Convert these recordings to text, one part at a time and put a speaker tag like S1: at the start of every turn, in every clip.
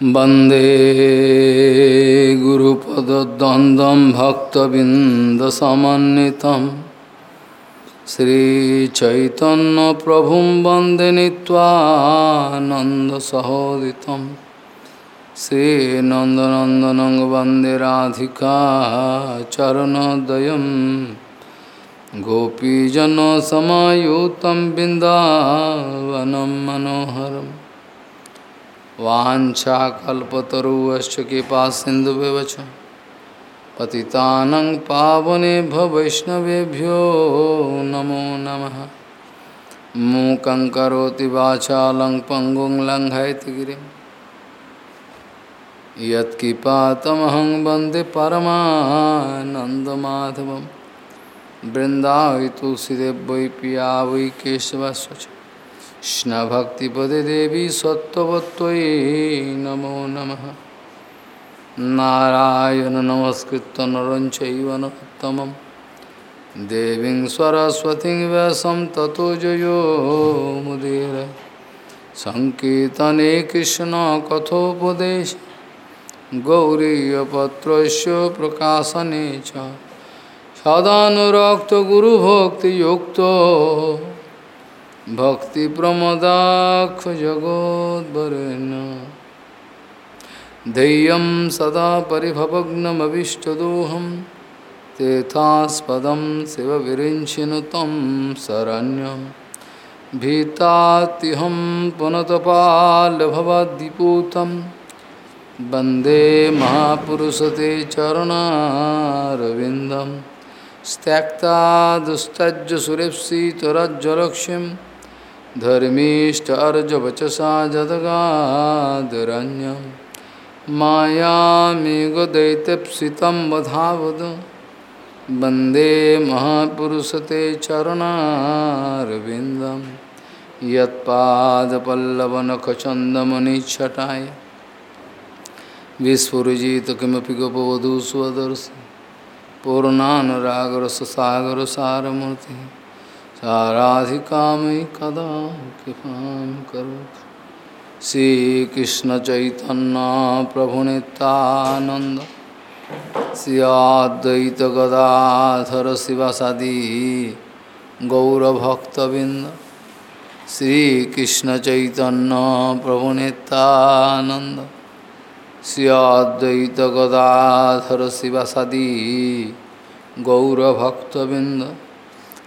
S1: वंदे गुरुपदद्वन्द्वं भक्तबिन्दसमन्वितं श्रीचैतन्यप्रभुं वंदे नीत्वानन्दसहोदितं श्रीनन्दनन्दनं वंदे राधिका चरणोदयं गोपीजनसमायुतं बिन्दावनं मनोहरम् वाछाकल्पतरुश्च कृपा सिंधु वैष्णवेभ्यो नमो नमः। मूकं करोति वाचालं पङ्गुं लङ्घयतगिरिं यत्किपातमहं वंदे परमानन्दमाधवं। बृन्दावि तुलसीदेव वै पिया वै केशवस्वच कृष्णभक्तिपदे देवी सत्त्ववत्त्वयि नमो नमः। नारायण नमस्कृत्य नरं नरोत्तमं देवीं सरस्वतीं व्यासं ततो जयो मुदीर। सङ्कीर्तने कृष्णकथोपदेश गौरीयपत्रस्य प्रकाशने च। सदानुरक्तगुरुभक्तियुक्तो। भक्तिप्रमदाक्षजगोद्वरेण्य धैर्यं सदा परिभवग्नमभिष्टदोहं तेथास्पदं शिवविरिञ्चिनु तं शरण्यं। भीतात्यहं पुनतपालभवद्दिपूतं वंदे महापुरुषते चरणारविन्दं। त्यक्ता दुस्तज्ज सुरेप्सितरज्जलक्ष्मीं धर्मीष्टार्जवचसा जदगादरण्यं मायामेघदैत्यप्सितं वधावद। वंदे महापुरुषते चरणारविन्दं। यत्पादपल्लवनखचन्दमनिच्छटाय। विस्फुरिजित किमपि गोपवधू स्वदर्श पूर्णानुरागरससागरसारमूर्तिः। साराधिका मयि कदा कृपां करोतु श्रीकृष्णचैतन्य प्रभुनितानन्द श्रियाद्वैत गदाधर शिवसदी गौरभक्तबिंद श्रीकृष्णचैतन्य प्रभुनितानन्द श्रियाद्वैत गदाधर शिवसदी गौरभक्तबिंद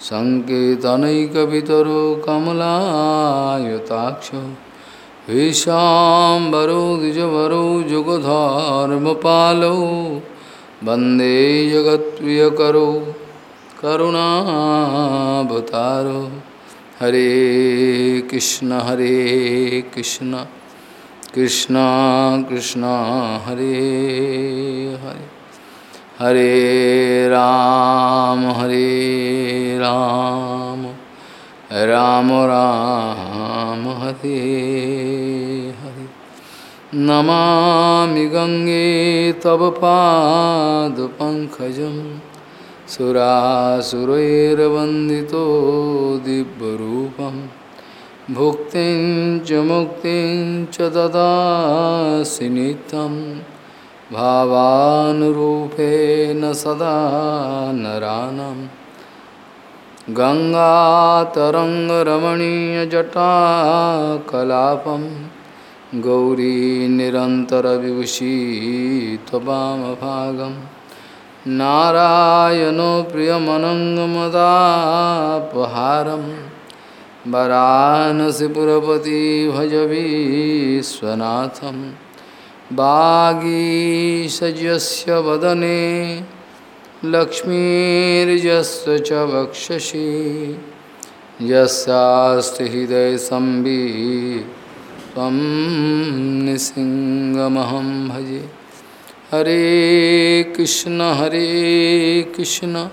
S1: सङ्केतनैकवितरो कमलायताक्षो, विशाम्बरो, द्विजवरो, जुगधर्मपालौ, वंदे जगत्प्रियकरो, करुणावतारो। हरे कृष्ण हरे कृष्ण कृष्ण कृष्ण, हरे हरे। हरे राम हरे राम राम राम, हरे हरे। नमामि गंगे तव पादपङ्कजं सुरासुरैर्वन्दितो दिव्यरूपं। भुक्तिं च मुक्तिं च ददासि भावानुरूपेण सदा नरानं गङ्गातरङ्गरमणीयजटाकलापं गौरी निरन्तरविभूषी त्ववामभागं नारायणो प्रियमनङ्गमदापहारं वरानसिपुरपति भज विश्वनाथम् वागीषजस्य वदने लक्ष्मीर्यस्य च वक्षसि। यस्यास्ति हृदयसंवि त्वं निसिंहमहं भजे। हरे कृष्ण हरे कृष्ण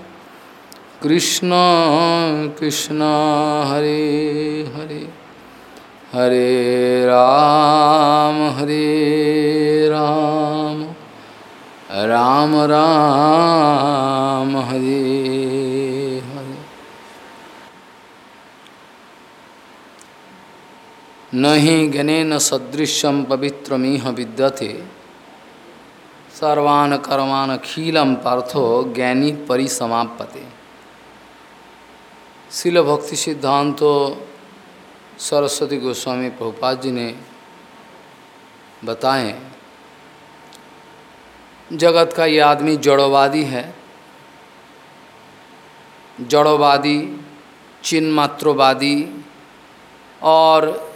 S1: कृष्ण कृष्ण, हरे हरे। हरे राम हरे राम। राम राम, हरे हरे। न ही गणेन सदृश्यम पवित्रमीह विद्यते। सर्वान कर्मान खीलम पार्थो ज्ञानी परिसमापते शिल भक्ति सरस्वती गोस्वामी प्रभुपाद जी ने बताएँ, जगत का ये आदमी जड़ोवादी है। जड़ोवादी, चिन्मात्रोवादी और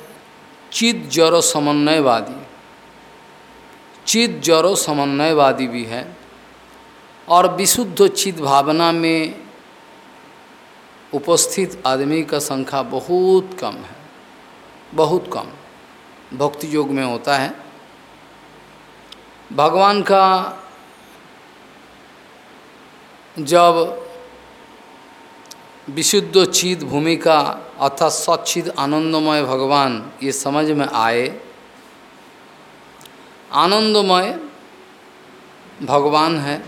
S1: चित जड़ो समन्वयवादी। चित जड़ो समन्वयवादी भी है और विशुद्ध चित भावना में उपस्थित आदमी का संख्या बहुत कम है। बहुत कम भक्ति योग में होता है। भगवान का जब विशुद्ध चित भूमिका अर्थात सचिद आनंदमय भगवान ये समझ में आए, आनंदमय भगवान है।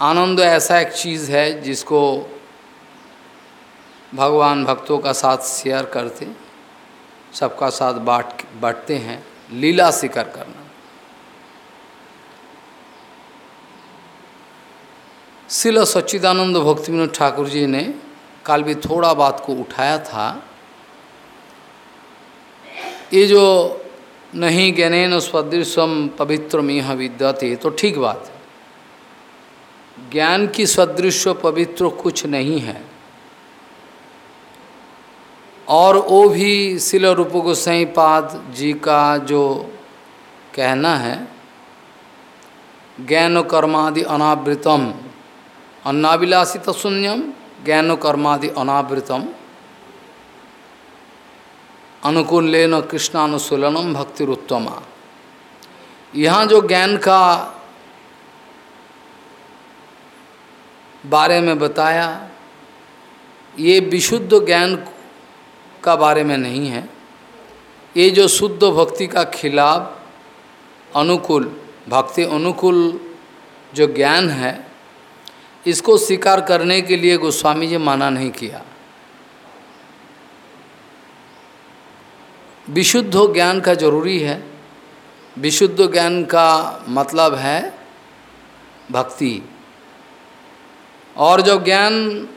S1: आनंद ऐसा एक चीज़ है जिसको भगवान भक्तों का साथ शेयर करते, सबका साथ बांट, बांटते हैं, लीला शिकर करना। शिल सच्चिदानंद भक्ति विनोद ठाकुर जी ने कल भी थोड़ा बात को उठाया था। ये जो नहीं ज्ञान सदृशम पवित्र मिह विद्यते तो ठीक बात है। ज्ञान की सदृश पवित्र कुछ नहीं है। और वो भी शिल रूप गोसाई पाद जी का जो कहना है, ज्ञान कर्मादि अनावृतम, अन्नाभिलाषित शून्यम, ज्ञान कर्मादि अनावृतम अनुकूल लेन कृष्णानुशूलनम भक्तिरुत्तमा। यहाँ जो ज्ञान का बारे में बताया, ये विशुद्ध ज्ञान का बारे में नहीं है। ये जो शुद्ध भक्ति का खिलाफ अनुकूल, भक्ति अनुकूल जो ज्ञान है, इसको स्वीकार करने के लिए गोस्वामी जी माना नहीं किया। विशुद्ध ज्ञान का ज़रूरी है। विशुद्ध ज्ञान का मतलब है भक्ति। और जो ज्ञान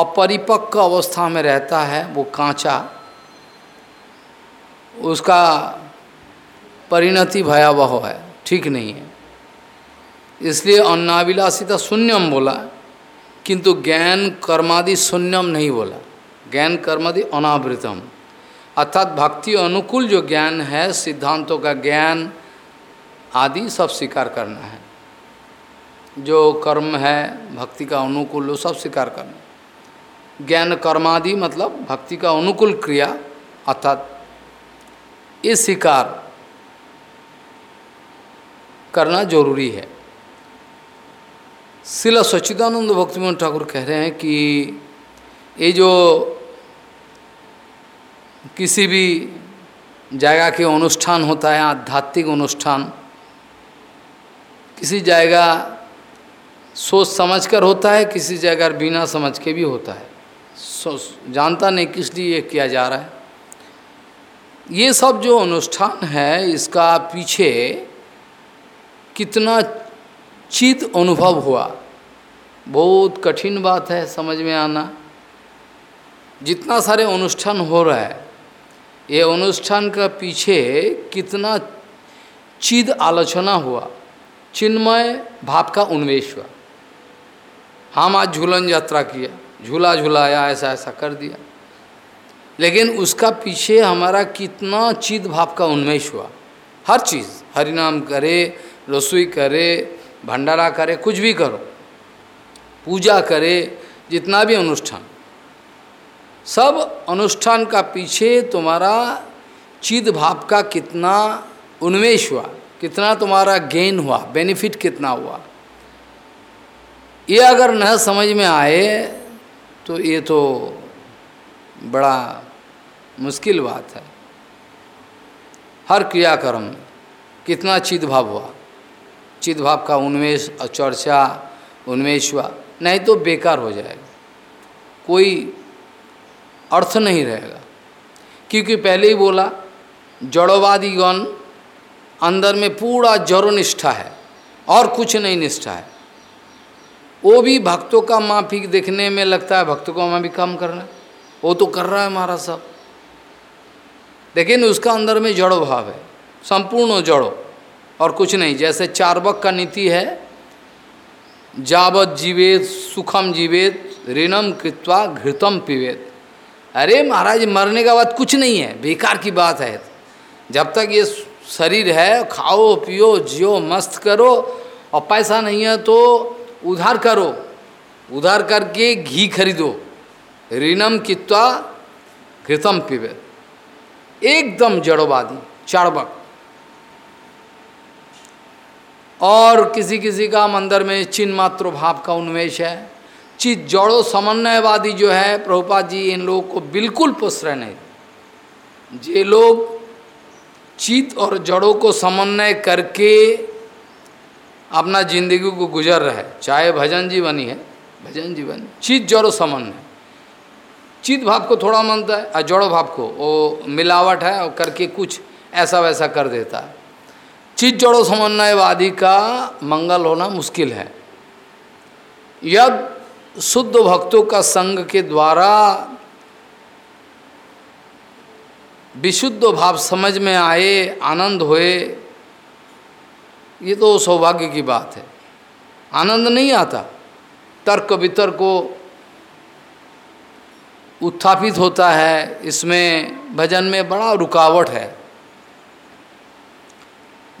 S1: अपरिपक्व अवस्था में रहता है वो कांचा। उसका परिणति भयावह है, ठीक नहीं है। इसलिए अन्नाभिलाषिता शून्यम बोला, किंतु ज्ञान कर्मादि शून्यम नहीं बोला। ज्ञान कर्मादि अनावृतम। अर्थात भक्ति अनुकूल जो ज्ञान है, सिद्धांतों का ज्ञान आदि सब स्वीकार करना है। जो कर्म है, भक्ति का अनुकूल, वो सब स्वीकार करना ज्ञान कर्मादि मतलब भक्ति का अनुकूल क्रिया, अर्थात ये स्वीकार करना ज़रूरी है। शिला सच्चिदानंद भक्तिमोहन ठाकुर कह रहे हैं कि ये जो किसी भी जगह के अनुष्ठान होता है, आध्यात्मिक अनुष्ठान, किसी जगह सोच समझकर होता है, किसी जगह बिना समझ के भी होता है। जानता नहीं किस लिए ये किया जा रहा है। ये सब जो अनुष्ठान है, इसका पीछे कितना चित अनुभव हुआ। बहुत कठिन बात है समझ में आना। जितना सारे अनुष्ठान हो रहा है, ये अनुष्ठान का पीछे कितना चिद आलोचना हुआ। चिन्मय भाव का उन्वेश हुआ। हम आज झूलन यात्रा किया झूला झूलाया, ऐसा ऐसा कर दिया। लेकिन उसका पीछे हमारा कितना चित भाव का उन्मेष हुआ। हर चीज़, हरिनाम करे, रसोई करे, भंडारा करे, कुछ भी करो। पूजा करे, जितना भी अनुष्ठान। सब अनुष्ठान का पीछे तुम्हारा चिद भाव का कितना उन्मेष हुआ, कितना तुम्हारा गेन हुआ बेनिफिट कितना हुआ। ये अगर न समझ में आए तो ये तो बड़ा मुश्किल बात है। हर क्रियाक्रम कितना चित भाव हुआ। चित भाव का उन्मेष चर्चा, उन्मेष हुआ, नहीं तो बेकार हो जाएगा। कोई अर्थ नहीं रहेगा। क्योंकि पहले ही बोला जड़ोवादी गण अंदर में पूरा जड़ो निष्ठा है और कुछ नहीं निष्ठा है। वो भी भक्तों का माफ़ी देखने में लगता है, भक्तों को भी कम करना। वो तो कर रहा है हमारा सब लेकिन उसका अंदर में जड़ो भाव है, संपूर्ण जड़ो और कुछ नहीं। जैसे चारबक का नीति है, जावत जीवेत सुखम जीवेत ऋणम कृत्वा घृतम पीवेत अरे महाराज, मरने का बाद कुछ नहीं है, बेकार की बात है। जब तक ये शरीर है, खाओ, पियो, जियो, मस्त करो और पैसा नहीं है तो उधार करो। उधार करके घी खरीदो। ऋणम कित्वा घृतम पीवेत एकदम जड़ोवादी चाड़बक। और किसी किसी का मंदिर में चिन्ह मात्र भाव का उन्मेष है। चित जड़ो समन्वयवादी जो है प्रभुपा जी, इन लोगों को बिल्कुल रहे नहीं। जे लोग चित और जड़ों को समन्वय करके अपना ज़िंदगी को गुजर रहा है। चाहे भजन जीवनी है, भजन जीवन। चित जड़ो समन्वय चित भाव को थोड़ा मानता है और जड़ो भाव को। वो मिलावट है और करके कुछ ऐसा वैसा कर देता है। चित जड़ो समन्वयवादी का मंगल होना मुश्किल है। यद शुद्ध भक्तों का संग के द्वारा विशुद्ध भाव समझ में आए, आनंद होए ये तो सौभाग्य की बात है। आनंद नहीं आता। तर्क वितर्क उत्थापित होता है। इसमें भजन में बड़ा रुकावट है।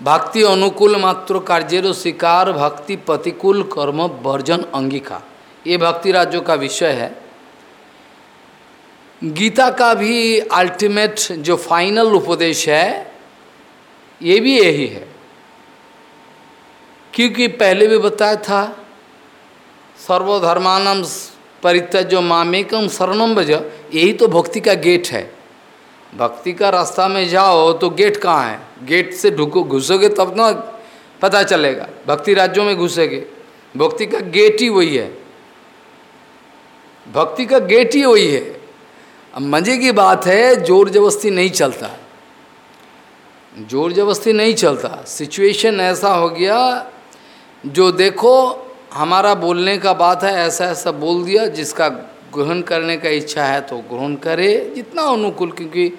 S1: भक्ति अनुकूल मात्र कार्य शिकार, भक्ति प्रतिकूल कर्म वर्जन अंगिका। ये भक्ति राज्यों का विषय है। गीता का भी अल्टीमेट जो फाइनल उपदेश है, ये भी यही है। क्योंकि पहले भी बताया था, सर्वधर्मानम परित्यजो मामेकम शरणम बज यही तो भक्ति का गेट है। भक्ति का रास्ता में जाओ तो गेट कहाँ है? गेट से ढुको, घुसोगे तब ना पता चलेगा, भक्ति राज्यों में घुसेगे। भक्ति का गेट ही वही है। भक्ति का गेट ही वही है। अब मज़े की बात है, ज़ोर जबस्ती नहीं चलता। ज़ोर जबस्ती नहीं चलता। सिचुएशन ऐसा हो गया जो देखो, हमारा बोलने का बात है, ऐसा ऐसा बोल दिया, जिसका ग्रहण करने का इच्छा है तो ग्रहण करे, जितना अनुकूल, क्योंकि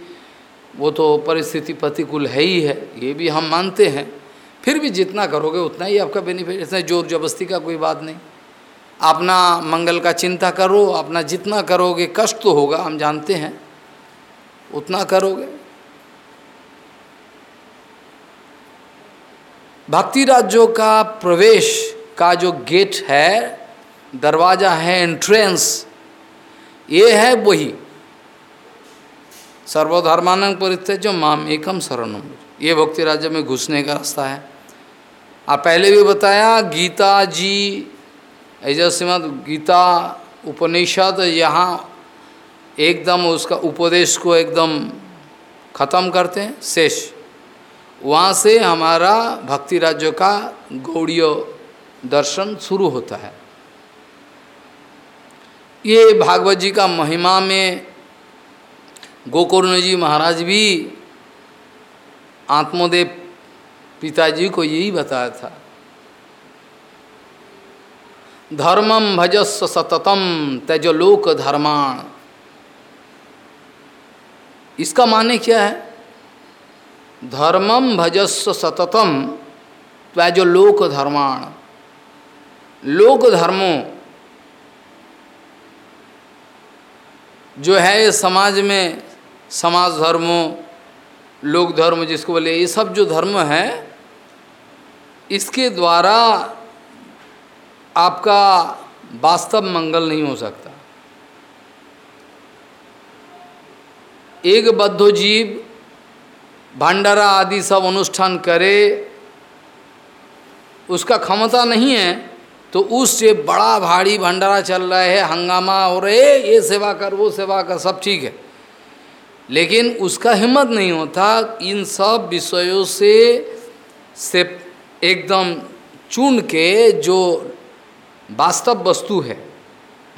S1: वो तो परिस्थिति प्रतिकूल है ही है, ये भी हम मानते हैं। फिर भी जितना करोगे, उतना ही आपका बेनिफिट इसमें ज़ोर जबरस्ती का कोई बात नहीं। अपना मंगल का चिंता करो, अपना जितना करोगे, कष्ट तो होगा, हम जानते हैं, उतना करोगे। भक्ति राज्यों का प्रवेश का जो गेट है, दरवाज़ा है एंट्रेंस ये है वही। सर्वधर्मानंद परित्य जो माम एकम शरणम। ये भक्ति राज्य में घुसने का रास्ता है। आप पहले भी बताया, गीता जी ऐसा श्रीमद गीता उपनिषद यहाँ एकदम उसका उपदेश को एकदम खत्म करते हैं, शेष। वहाँ से हमारा भक्ति राज्य का गौड़ीय दर्शन शुरू होता है। ये भागवत जी का महिमा में गोकर्ण जी महाराज भी आत्मदेव पिताजी को यही बताया था। धर्मम भजस्व सततम तेजलोक धर्माण। इसका माने क्या है? धर्मम भजस्व सततम। त्वजो लोक धर्माण। लोक धर्मों जो है ये समाज में, समाज धर्मों, लोक धर्म जिसको बोले, ये सब जो धर्म है, इसके द्वारा आपका वास्तव मंगल नहीं हो सकता। एक बद्धो जीव भंडारा आदि सब अनुष्ठान करे, उसका क्षमता नहीं है तो उससे बड़ा भारी भंडारा चल रहा है, हंगामा हो रहे ये सेवा कर, वो सेवा कर, सब ठीक है। लेकिन उसका हिम्मत नहीं होता इन सब विषयों से से एकदम चुन के जो वास्तव वस्तु है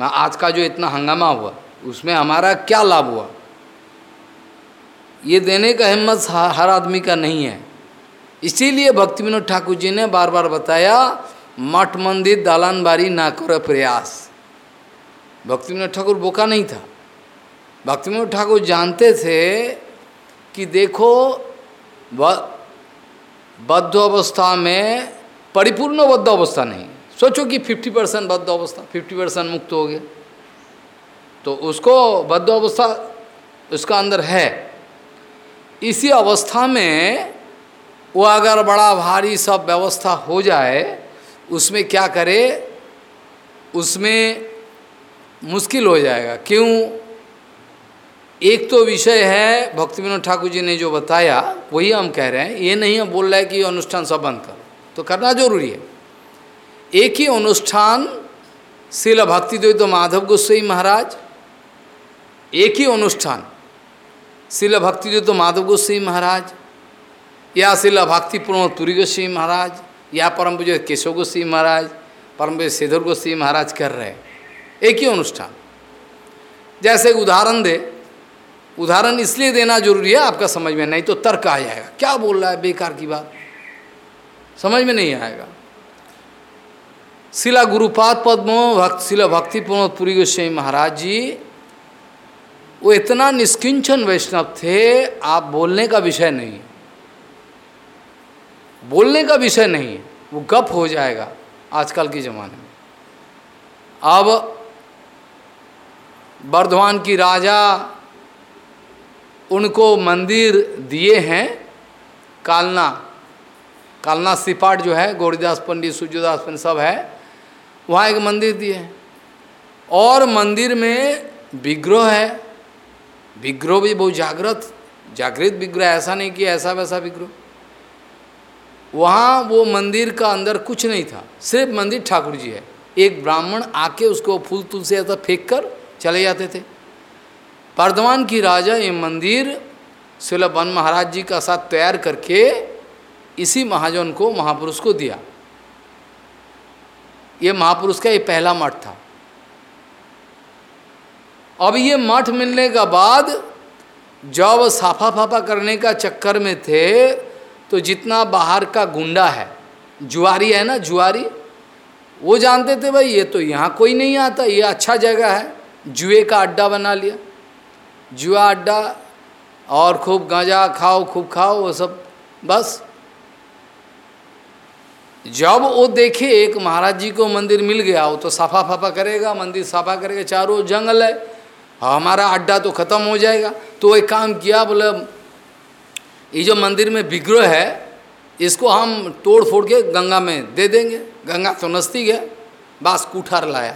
S1: आज का जो इतना हंगामा हुआ, उसमें हमारा क्या लाभ हुआ? ये देने का हिम्मत हर आदमी का नहीं है। इसीलिए भक्ति विनोद ठाकुर जी ने बार बार बताया, मठ मंदिर दालान बारी ना करो प्रयास। भक्ति विनोद ठाकुर बोका नहीं था। भक्ति विनोद ठाकुर जानते थे कि देखो बद्ध अवस्था में परिपूर्ण बद्ध अवस्था नहीं। सोचो कि 50 परसेंट बद्ध अवस्था 50 परसेंट मुक्त हो गया। तो उसको बद्ध अवस्था उसका अंदर है। इसी अवस्था में वो अगर बड़ा भारी सब व्यवस्था हो जाए, उसमें क्या करे? उसमें मुश्किल हो जाएगा। क्यों? एक तो विषय है भक्ति विनोद ठाकुर जी ने जो बताया, वही हम कह रहे हैं। ये नहीं हम बोल रहे हैं कि अनुष्ठान सब बंद करो। तो करना ज़रूरी है। एक ही अनुष्ठान, शिल भक्ति द्वैत माधव गोस्वाई महाराज, एक ही अनुष्ठान। शिल भक्ति द्वैत माधव गोस्वाई महाराज या शिल भक्ति पूर्ण तुरी गोस्वाई महाराज या परम पूज्य केशव गोस्वाई महाराज परम पूज्य श्रीधर गोस्वाई महाराज कर रहे एक ही अनुष्ठान जैसे उदाहरण दे उदाहरण इसलिए देना ज़रूरी है आपका समझ में नहीं तो तर्क आ जाएगा क्या बोल रहा है बेकार की बात समझ में नहीं आएगा शिला गुरुपाद पद्मो भक्त शिला भक्ति पुरी गोस्वामी महाराज जी वो इतना निष्किंचन वैष्णव थे, आप बोलने का विषय नहीं। बोलने का विषय नहीं, वो गप हो जाएगा आजकल के ज़माने में। अब वर्धमान की राजा उनको मंदिर दिए हैं, कालना कालना सिपाट जो है, गौरीदास पंडित, सूर्यदास पंडित सब है, वहाँ एक मंदिर दिए हैं। और मंदिर में विग्रह है विग्रह भी बहुत जागृत जागृत विग्रह, ऐसा नहीं कि ऐसा वैसा विग्रह। वहाँ वो मंदिर का अंदर कुछ नहीं था, सिर्फ़ मंदिर ठाकुर जी है। एक ब्राह्मण आके उसको फूल तुल से ऐसा फेंक कर चले जाते थे। वर्धमान की राजा ये मंदिर शिल वन महाराज जी का साथ तैयार करके इसी महाजन को, महापुरुष को दिया। ये महापुरुष का ये पहला मठ था। अब ये मठ मिलने का बाद जब साफा फाफा करने का चक्कर में थे तो जितना बाहर का गुंडा है, जुआरी है ना, जुआरी, वो जानते थे भाई, ये तो यहाँ कोई नहीं आता, ये अच्छा जगह है। जुए का अड्डा बना लिया। जुआ अड्डा, और खूब गांजा खाओ, खूब खाओ, वो सब, बस। जब वो देखे, एक महाराज जी को मंदिर मिल गया, वो तो साफा फाफा करेगा, मंदिर साफा करेगा, चारों जंगल है। हमारा अड्डा तो ख़त्म हो जाएगा। तो एक काम किया, बोले, ये जो मंदिर में विग्रह है, इसको हम तोड़ फोड़ के गंगा में दे देंगे। गंगा तो नस्ती है बास कुठार लाया।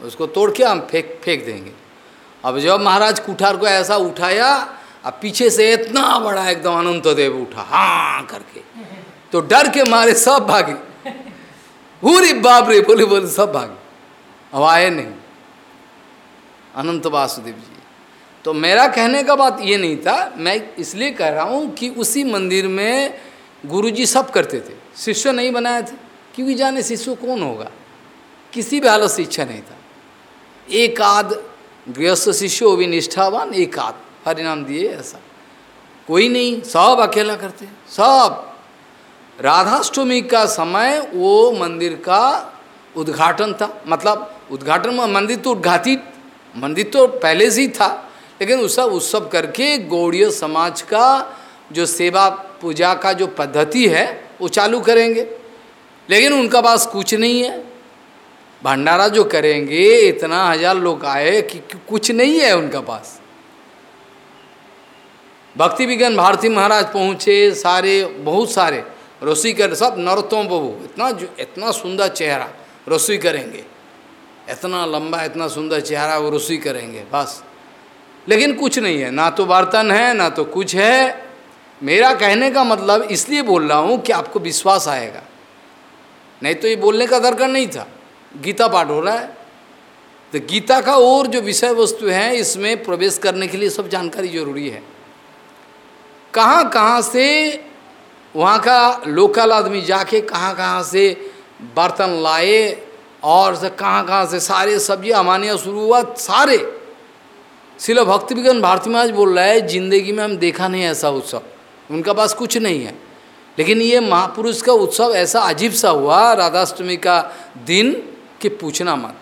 S1: उसको तोड़ के हम फेंक फेंक देंगे। अब जब महाराज कुठार को ऐसा उठाया, अब पीछे से इतना बड़ा एकदम अनंत देव उठा हाँ करके। तो डर के मारे सब भागे। पूरी बाप रे, बोले बोले, सब भागे। अब आए नहीं। अनंत वासुदेव जी। तो मेरा कहने का बात ये नहीं था, मैं इसलिए कह रहा हूँ कि उसी मंदिर में गुरुजी सब करते थे। शिष्य नहीं बनाए थे, क्योंकि जाने शिष्य कौन होगा? किसी भी हालत से इच्छा नहीं था। एक आध गृहस्थ शिष्य भी निष्ठावान, एक आध, हरिनाम दिए ऐसा। कोई नहीं, सब अकेला करते, सब। राधाष्टमी का समय वो मंदिर का उद्घाटन था। मतलब उद्घाटन, मंदिर तो उद्घाटित मंदिर तो पहले से ही था, लेकिन उत्सव उत्सव करके गौड़ीय समाज का जो सेवा पूजा का जो पद्धति है, वो चालू करेंगे। लेकिन उनका पास कुछ नहीं है। भंडारा जो करेंगे, इतना हज़ार लोग आए कि कुछ नहीं है उनका पास। भक्ति विज्ञान भारती महाराज पहुँचे, सारे, बहुत सारे रसोई कर, सब नरोत्तम प्रभु इतना इतना सुंदर चेहरा रसोई करेंगे। इतना लंबा, इतना सुंदर चेहरा वो रसोई करेंगे, बस। लेकिन कुछ नहीं है, ना तो बर्तन है, ना तो कुछ है। मेरा कहने का मतलब इसलिए बोल रहा हूँ कि आपको विश्वास आएगा। नहीं तो ये बोलने का दरकार नहीं था। गीता पाठ हो रहा है। तो गीता का और जो विषय वस्तु है, इसमें प्रवेश करने के लिए सब जानकारी ज़रूरी है। कहाँ कहाँ से वहाँ का लोकल आदमी जाके कहाँ कहाँ से बर्तन लाए और से कहाँ कहाँ से, सारे सब्ज़ी अमानिया शुरू हुआ, सारे। शिला भक्ति विज्ञान भारती महाराज बोल रहा है, ज़िंदगी में हम देखा नहीं ऐसा उत्सव। उनका पास कुछ नहीं है। लेकिन ये महापुरुष का उत्सव ऐसा अजीब सा हुआ, राधाष्टमी का दिन कि पूछना मत।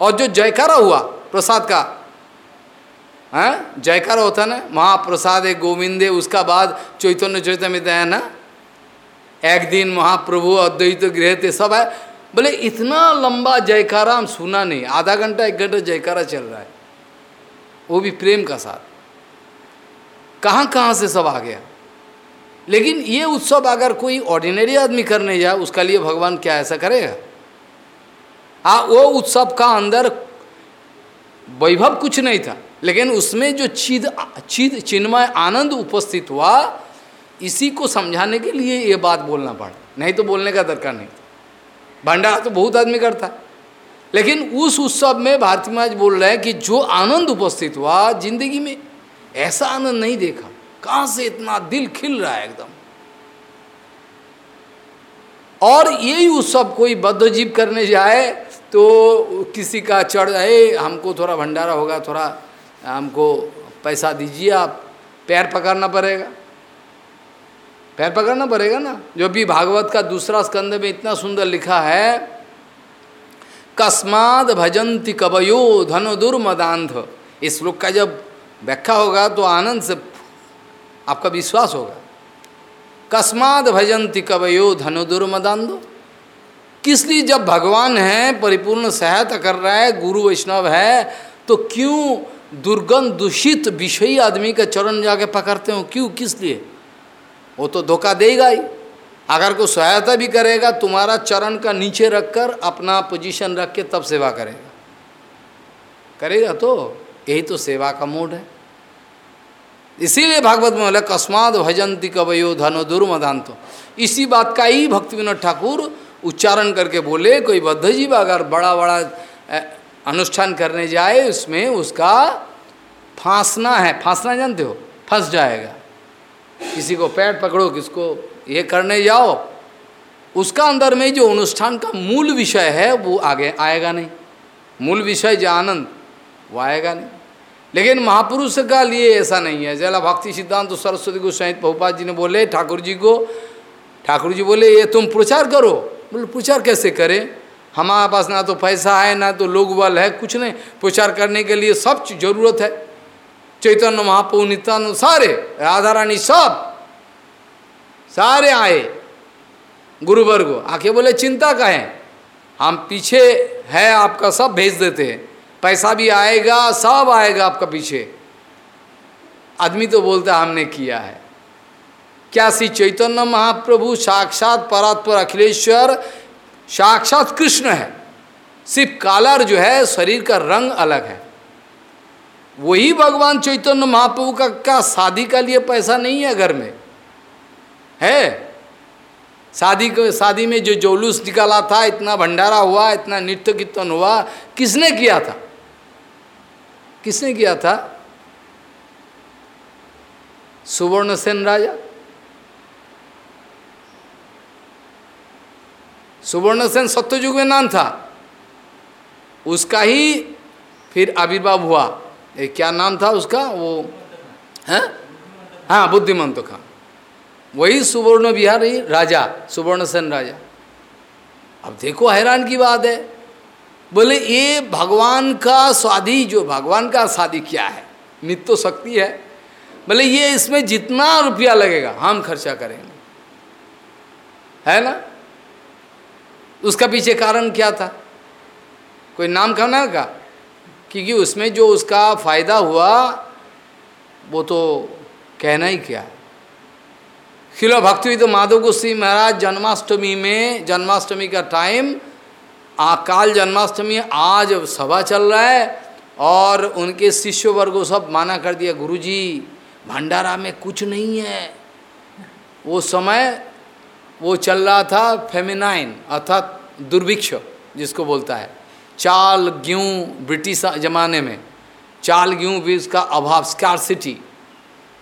S1: और जो जयकारा हुआ, प्रसाद का, है, जयकारा होता ना, महाप्रसाद है, गोविंदे उसका बाद चैतन्य चैतन्य है ना। एक दिन महाप्रभु, अद्वैत गृह थे सब है। बोले, इतना लंबा जयकारा हम सुना नहीं, आधा घंटा, एक घंटा जयकारा चल रहा है। वो भी प्रेम का साथ। कहाँ कहाँ से सब आ गया? लेकिन ये उत्सव अगर कोई ऑर्डिनरी आदमी करने जाए, उसका लिए भगवान क्या ऐसा करेगा? हाँ वो उत्सव का अंदर वैभव कुछ नहीं था, लेकिन उसमें जो चिद चिद, चिन्मय, आनंद उपस्थित हुआ, इसी को समझाने के लिए ये बात बोलना पड़ा। नहीं तो बोलने का दरकार नहीं भंडारा तो बहुत आदमी करता है। लेकिन उस उत्सव में भारती महाराज बोल रहे हैं कि जो आनंद उपस्थित हुआ ज़िंदगी में, ऐसा आनंद नहीं देखा। कहाँ से इतना दिल खिल रहा है एकदम। और यही उत्सव कोई बद्ध जीव करने जाए तो किसी का चढ़ जाए हमको थोड़ा भंडारा होगा, थोड़ा हमको पैसा दीजिए, आप पैर पकड़ना पड़ेगा। पैर पकड़ना पड़ेगा ना। जो भी भागवत का दूसरा स्कंद में इतना सुंदर लिखा है, कस्माद भजंती कवयो धनो दुर्मदांध इस श्लोक का जब व्याख्या होगा तो आनंद से आपका विश्वास होगा। कस्माद भजंती कवयो धनो दुर्मदांधो किस लिए जब भगवान है, परिपूर्ण सहायता कर रहा है, गुरु वैष्णव है तो क्यों दुर्गंध दूषित विषयी आदमी का चरण जाके पकड़ते हो? क्यों? किस लिए? वो तो धोखा देगा ही। अगर कोई सहायता भी करेगा, तुम्हारा चरण का नीचे रखकर अपना पोजीशन रख के तब सेवा करेगा। करेगा तो यही तो सेवा का मोड है। इसीलिए भागवत में बोले, कस्माद भजंती कवयो धनो दुर्मदांतो इसी बात का ही भक्ति विनोद ठाकुर उच्चारण करके बोले, कोई बद्ध जीव अगर बड़ा बड़ा अनुष्ठान करने जाए, उसमें उसका फांसना है। फांसना जानते हो? फंस जाएगा। किसी को पैर पकड़ो, किसको ये करने जाओ। उसका अंदर में जो अनुष्ठान का मूल विषय है, वो आगे आएगा नहीं। मूल विषय जो आनंद, वो आएगा नहीं। लेकिन महापुरुष का लिए ऐसा नहीं है। जला भक्ति सिद्धांत तो सरस्वती गोस्वाई बहुपात जी ने बोले, ठाकुर जी को, ठाकुर जी बोले, ये तुम प्रचार करो। बोले, प्रचार कैसे करें? हमारे पास ना तो पैसा है, ना तो लोग बल है, कुछ नहीं। प्रचार करने के लिए सब ज़रूरत है। चैतन्य महाप्रभु नित्यानंद, सारे राधा रानी सब, सारे आए गुरुवर्ग आके बोले, चिंता का है? हम पीछे है, आपका सब भेज देते हैं। पैसा भी आएगा, सब आएगा आपका पीछे। आदमी तो बोलता, हमने किया है। क्या श्री चैतन्य महाप्रभु साक्षात परात्पर अखिलेश्वर, साक्षात कृष्ण है? सिर्फ़ कालर जो है, शरीर का रंग अलग है। वही भगवान चैतन्य महाप्रभु का क्या शादी का लिए पैसा नहीं है घर में। है? शादी को, शादी में जो जोलूस निकाला था, इतना भंडारा हुआ, इतना नृत्य कीर्तन हुआ, किसने किया था? किसने किया था? सुवर्ण सेन राजा। सुवर्ण सेन सत्ययुग में नाम था। उसका ही फिर आविर्भाव हुआ। ए, क्या नाम था उसका? वो है? हाँ बुद्धिमंत खान वही सुवर्ण बिहारी राजा सुवर्ण सेन राजा। अब देखो हैरान की बात है। बोले ये भगवान का स्वादी जो भगवान का शादी क्या है नित्य शक्ति है। बोले ये इसमें जितना रुपया लगेगा हम खर्चा करेंगे। है ना? उसका पीछे कारण क्या था? कोई नाम कहना का? क्योंकि उसमें जो उसका फ़ायदा हुआ, वो तो कहना ही क्या। खिलो भक्ति तो माधव गोस्वी महाराज जन्माष्टमी में, जन्माष्टमी का टाइम आकाल जन्माष्टमी, आज सभा चल रहा है और उनके शिष्य वर्गो सब माना कर दिया, गुरुजी, भंडारा में कुछ नहीं है। वो समय, वो चल रहा था फेमिनाइन, अर्थात दुर्भिक्ष, जिसको बोलता है। चाल गेहूँ ब्रिटिश जमाने में। चाल गेहूँ भी उसका अभाव स्कारसिटी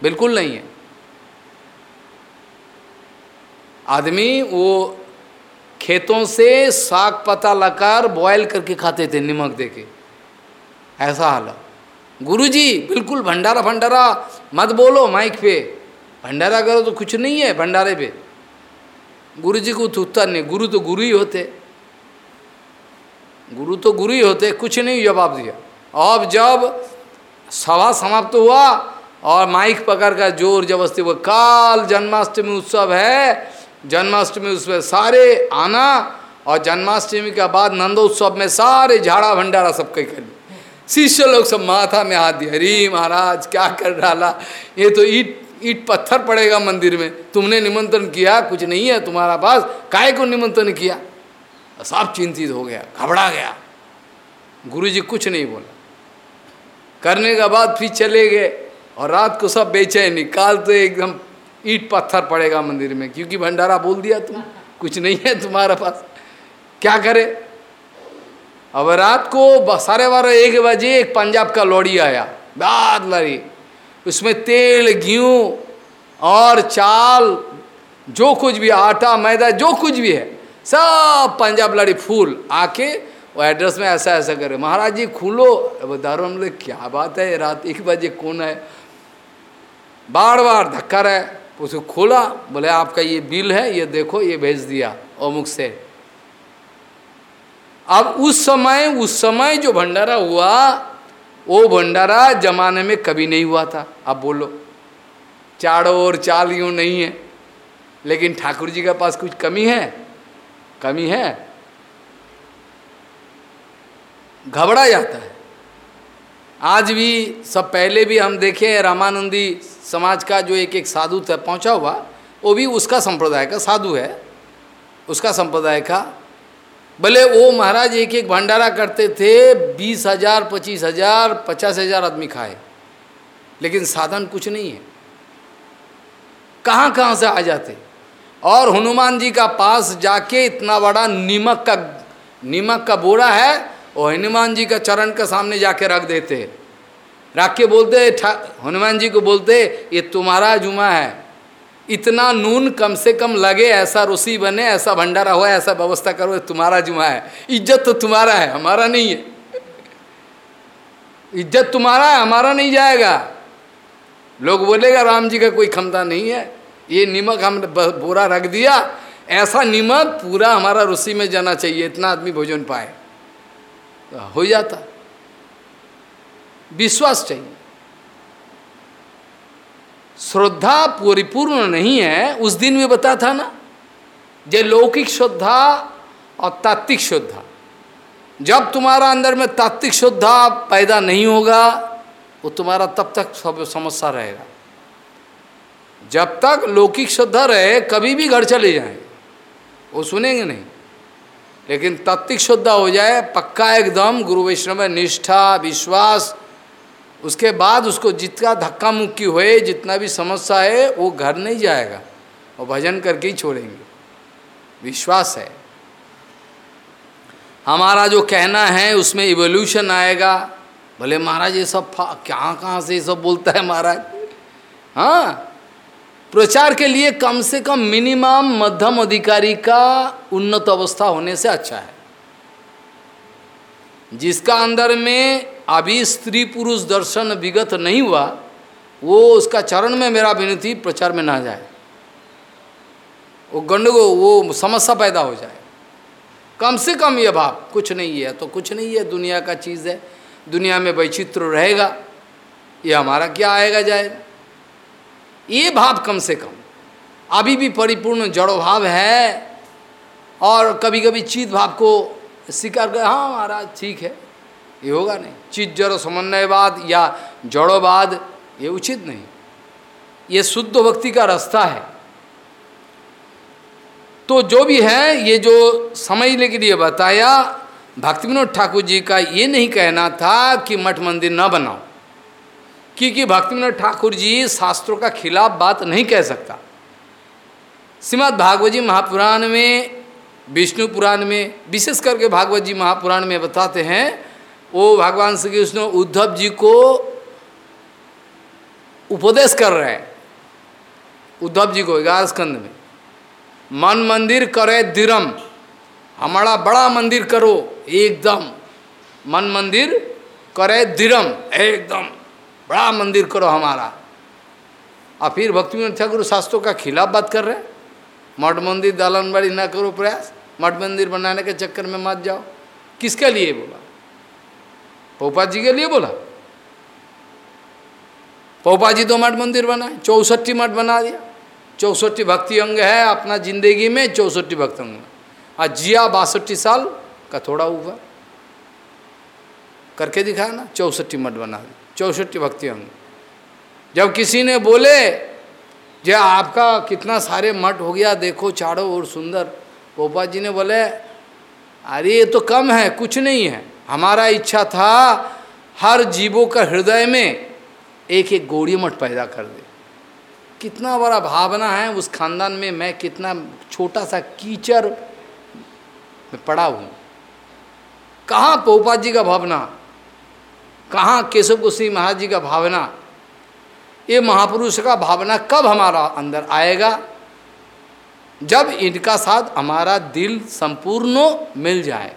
S1: बिल्कुल नहीं है। आदमी वो खेतों से साग पता लाकर बॉयल करके खाते थे, नमक देके। ऐसा हाल गुरुजी, बिल्कुल भंडारा भंडारा, मत बोलो माइक पे। भंडारा करो तो कुछ नहीं है, भंडारे पे। गुरु जी को तो उत्तर नहीं, गुरु तो गुरु ही होते। गुरु तो गुरु ही होते, कुछ नहीं जवाब दिया। अब जब सभा समाप्त हुआ और माइक पकड़ कर ज़ोर जबरस्ती वो काल जन्माष्टमी उत्सव है। जन्माष्टमी उत्सव सारे आना और जन्माष्टमी के बाद नंदोत्सव में सारे झाड़ा भंडारा सब कहीं कर शिष्य लोग सब माथा में हाथ दिया, अरे महाराज, क्या कर डाला? ये तो ईट ईट पत्थर पड़ेगा मंदिर में। तुमने निमंत्रण किया, कुछ नहीं है तुम्हारा पास। काय को निमंत्रण किया? सब चिंतित हो गया, घबरा गया। गुरु जी कुछ नहीं बोला। करने के बाद फिर चले गए और रात को सब बेचे निकाल तो एकदम ईट पत्थर पड़ेगा मंदिर में, क्योंकि भंडारा बोल दिया तुम, कुछ नहीं है तुम्हारे पास। क्या करे? अब रात को साढ़े बारह, एक बजे एक पंजाब का लौड़ी आया बाद लड़ी। उसमें तेल घी और चाल, जो कुछ भी, आटा, मैदा, जो कुछ भी है सब पंजाब लड़ी फूल आके वो एड्रेस में ऐसा ऐसा करे। महाराज जी, खुलो। दारू हम लोग, क्या बात है? रात एक बजे कौन है? बार बार धक्का रहे उसको खोला, बोले, आपका ये बिल है, ये देखो, ये भेज दिया अमुक से। अब उस समय उस समय जो भंडारा हुआ, वो भंडारा जमाने में कभी नहीं हुआ था। अब बोलो, चारों ओर चाल यूँ नहीं है। लेकिन ठाकुर जी के पास कुछ कमी है? कमी है। घबरा जाता है। आज भी, सब पहले भी हम देखे रामानंदी समाज का जो एक एक साधु था पहुँचा हुआ, वो भी उसका संप्रदाय का साधु है। उसका संप्रदाय का। भले वो महाराज एक एक भंडारा करते थे, बीस हज़ार, पच्चीस हज़ार, पचास हज़ार आदमी खाए। लेकिन साधन कुछ नहीं है। कहाँ कहाँ से आ जाते? और हनुमान जी का पास जाके इतना बड़ा नीमक का नीमक का बोरा है और हनुमान जी का चरण के सामने जाके रख देते। रख के बोलते हनुमान जी को बोलते, ये तुम्हारा जुमा है। इतना नून कम से कम लगे, ऐसा रोसी बने, ऐसा भंडारा हो ऐसा व्यवस्था करो तुम्हारा जुमा है। इज़्ज़त तो तुम्हारा है, हमारा नहीं है। इज़्ज़त तुम्हारा है, हमारा नहीं जाएगा। लोग बोलेगा, राम जी का कोई क्षमता नहीं है। ये नीमक हम बोरा रख दिया। ऐसा नीमक पूरा हमारा रुसी में जाना चाहिए, इतना आदमी भोजन पाए। तो हो जाता। विश्वास चाहिए। श्रद्धा परिपूर्ण नहीं है, उस दिन भी बता था ना, जे लौकिक श्रद्धा और तात्विक श्रद्धा। जब तुम्हारा अंदर में तात्विक श्रद्धा पैदा नहीं होगा, वो तुम्हारा तब तक सब समस्या रहेगा। जब तक लौकिक श्रद्धा रहे, कभी भी घर चले जाए। वो सुनेंगे नहीं। लेकिन तात्विक श्रद्धा हो जाए, पक्का एकदम गुरु वैष्णव में निष्ठा, विश्वास, उसके बाद उसको जितना धक्का मुक्की हुए, जितना भी समस्या है, वो घर नहीं जाएगा। वो भजन करके ही छोड़ेंगे। विश्वास है। हमारा जो कहना है, उसमें इवोल्यूशन आएगा। भले महाराज ये सब कहाँ कहाँ से ये सब बोलता है महाराज? हाँ? प्रचार के लिए कम से कम मिनिमम मध्यम अधिकारी का उन्नत अवस्था होने से अच्छा है। जिसका अंदर में अभी स्त्री पुरुष दर्शन विगत नहीं हुआ, वो उसका चरण में मेरा विनती प्रचार में ना जाए। वो गंडगो, वो समस्या पैदा हो जाए। कम से कम ये भाव कुछ नहीं है तो कुछ नहीं है, दुनिया का चीज़ है। दुनिया में वैचित्र रहेगा, ये हमारा क्या आएगा जाएगा ये भाव कम से कम। अभी भी परिपूर्ण जड़ो भाव है और कभी कभी चीत भाव को स्वीकार कर हाँ महाराज, ठीक है, ये होगा नहीं। चित जड़ समन्वयवाद या जड़ोवाद ये उचित नहीं। ये शुद्ध भक्ति का रास्ता है। तो जो भी है, ये जो समझने के लिए बताया भक्ति विनोद ठाकुर जी का ये नहीं कहना था कि मठ मंदिर न बनाओ। क्योंकि भक्ति ठाकुर जी शास्त्रों का खिलाफ बात नहीं कह सकता। श्रीमद भागवत जी महापुराण में, विष्णु पुराण में, विशेष करके भागवत जी महापुराण में बताते हैं, वो भगवान श्री कृष्ण उद्धव जी को उपदेश कर रहे हैं। उद्धव जी को ग्यारह स्कंद में, मन मंदिर करे दिरम, हमारा बड़ा मंदिर करो, एकदम। मन मंदिर करे दिरम, एकदम। बड़ा मंदिर करो हमारा। और फिर भक्ति ठाकुर शास्त्रों का खिलाफ बात कर रहे हैं। मठ मंदिर दालन बाड़ी ना करो प्रयास। मठ मंदिर बनाने के चक्कर में मत जाओ। किसके लिए बोला? पोपा जी के लिए बोला। पोपा जी तो मठ मंदिर बनाए चौसठी मठ बना दिया। चौसठी भक्ति अंग है अपना ज़िंदगी में चौसठी भक्ति अंग। और जिया बासठी साल का थोड़ा ऊपर। करके दिखाया ना चौसठी मठ बना दिया। चौसठी भक्ति अंग जब किसी ने बोले, जो आपका कितना सारे मठ हो गया, देखो चारों ओर सुंदर। पोपा जी ने बोले, अरे, ये तो कम है, कुछ नहीं है। हमारा इच्छा था, हर जीवों का हृदय में एक एक गौड़ी मठ पैदा कर दे। कितना बड़ा भावना है उस खानदान में, मैं कितना छोटा सा कीचड़ में पड़ा हूँ। कहाँ पोपा जी का भावना? कहाँ केशव गोस्वी महाराज जी का भावना? ये महापुरुष का भावना कब हमारा अंदर आएगा? जब इनका साथ हमारा दिल संपूर्ण मिल जाए।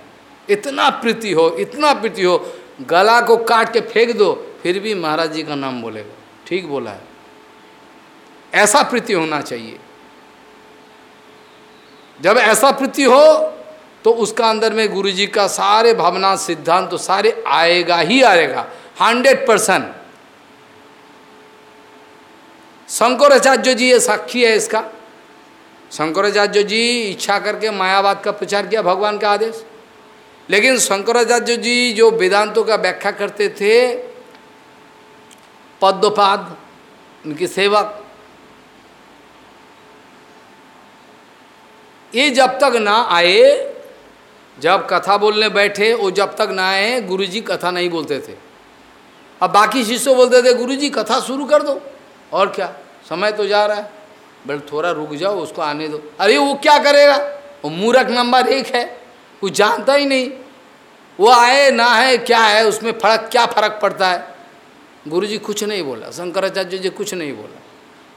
S1: इतना प्रीति हो, इतना प्रीति हो, गला को काट के फेंक दो, फिर भी महाराज जी का नाम बोलेगा। ठीक बोला है। ऐसा प्रीति होना चाहिए। जब ऐसा प्रीति हो तो उसका अंदर में गुरु जी का सारे भावना, सिद्धांत तो सारे आएगा ही आएगा। Hundred percent. शंकराचार्य जी ये साक्षी है इसका। शंकराचार्य जी इच्छा करके मायावाद का प्रचार किया भगवान का आदेश। लेकिन शंकराचार्य जी जो वेदांतों का व्याख्या करते थे, पद्मपाद, उनके सेवक ये जब तक ना आए जब कथा बोलने बैठे, वो जब तक ना आए, गुरुजी कथा नहीं बोलते थे। अब बाकी शिष्य बोलते थे, गुरुजी कथा शुरू कर दो। और क्या? समय तो जा रहा है। बल, थोड़ा रुक जाओ, उसको आने दो। अरे, वो क्या करेगा? वो मूर्ख नंबर एक है। वो जानता ही नहीं। वो आए, ना है क्या है? उसमें फ़र्क क्या फ़र्क पड़ता है? गुरु जी कुछ नहीं बोला। शंकराचार्य जी कुछ नहीं बोला।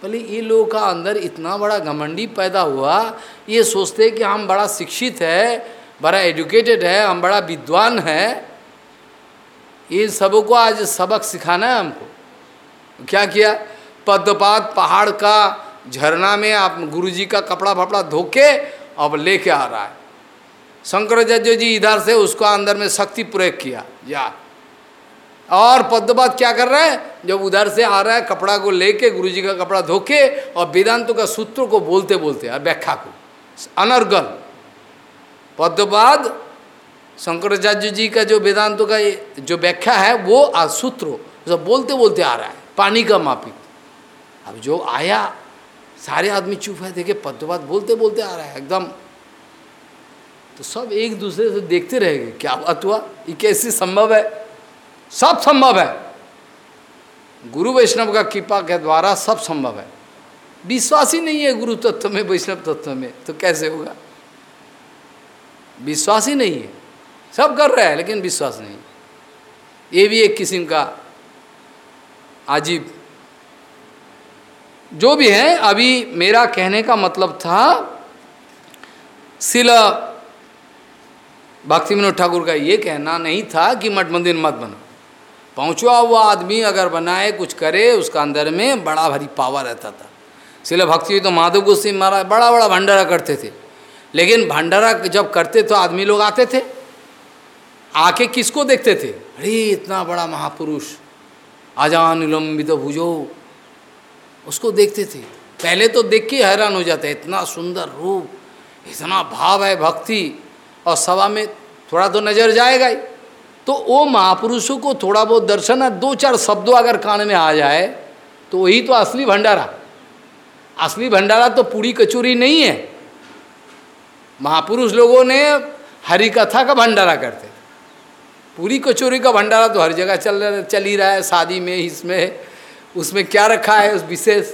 S1: बोले, ये लोगों का अंदर इतना बड़ा घमंडी पैदा हुआ। ये सोचते कि हम बड़ा शिक्षित है। बड़ा एजुकेटेड है, हम बड़ा विद्वान है। इन सबों को आज सबक सिखाना है हमको। क्या किया? पद्मपात पहाड़ का झरना में आप गुरुजी का कपड़ा फपड़ा धोके अब लेके आ रहा है। शंकराचार्य जी इधर से उसको अंदर में शक्ति प्रयोग किया। या और पद्मपात क्या कर रहा है? जब उधर से आ रहा है, कपड़ा को लेके गुरुजी का कपड़ा धोके और वेदांतों का सूत्रों को बोलते बोलते व्याख्या को। अनर्गल। पद्मपाद शंकराचार्य जी का जो वेदांत का जो व्याख्या है, वो सूत्र सब बोलते बोलते आ रहा है, पानी का मापिक अब जो आया, सारे आदमी चुप है, देखे पद्मपात बोलते बोलते आ रहा है, एकदम। तो सब एक दूसरे से देखते रहेंगे क्या बात हुआ? ये कैसे संभव है? सब संभव है। गुरु वैष्णव का कृपा के द्वारा सब संभव है। विश्वास ही नहीं है गुरु तत्व में, वैष्णव तत्व में तो कैसे होगा? विश्वास ही नहीं है। सब कर रहे हैं, लेकिन विश्वास नहीं। ये भी एक किस्म का अजीब जो भी है, अभी मेरा कहने का मतलब था, शिला भक्ति विनोद ठाकुर का ये कहना नहीं था कि मठ मंदिर मत बनो। पहुँचवा हुआ आदमी अगर बनाए, कुछ करे, उसका अंदर में बड़ा भारी पावर रहता था। शिला भक्ति तो माधव गोस्वी महाराज बड़ा बड़ा भंडारा करते थे। लेकिन भंडारा जब करते तो आदमी लोग आते थे। आके किसको देखते थे? अरे, इतना बड़ा महापुरुष। अजान निलंबित भुजो। उसको देखते थे। पहले तो देख के हैरान हो जाते इतना सुंदर रूप, इतना भाव है भक्ति, और सभा में थोड़ा तो नज़र जाएगा ही। तो वो महापुरुषों को थोड़ा बहुत दर्शन है, दो चार शब्दों अगर कान में आ जाए तो वही तो असली भंडारा। असली भंडारा तो पूरी कचोरी नहीं है। महापुरुष लोगों ने हरि कथा का भंडारा करते। पूरी कचोरी का भंडारा तो हर जगह चल चल ही रहा है, शादी में, इसमें, उसमें क्या रखा है, उस विशेष।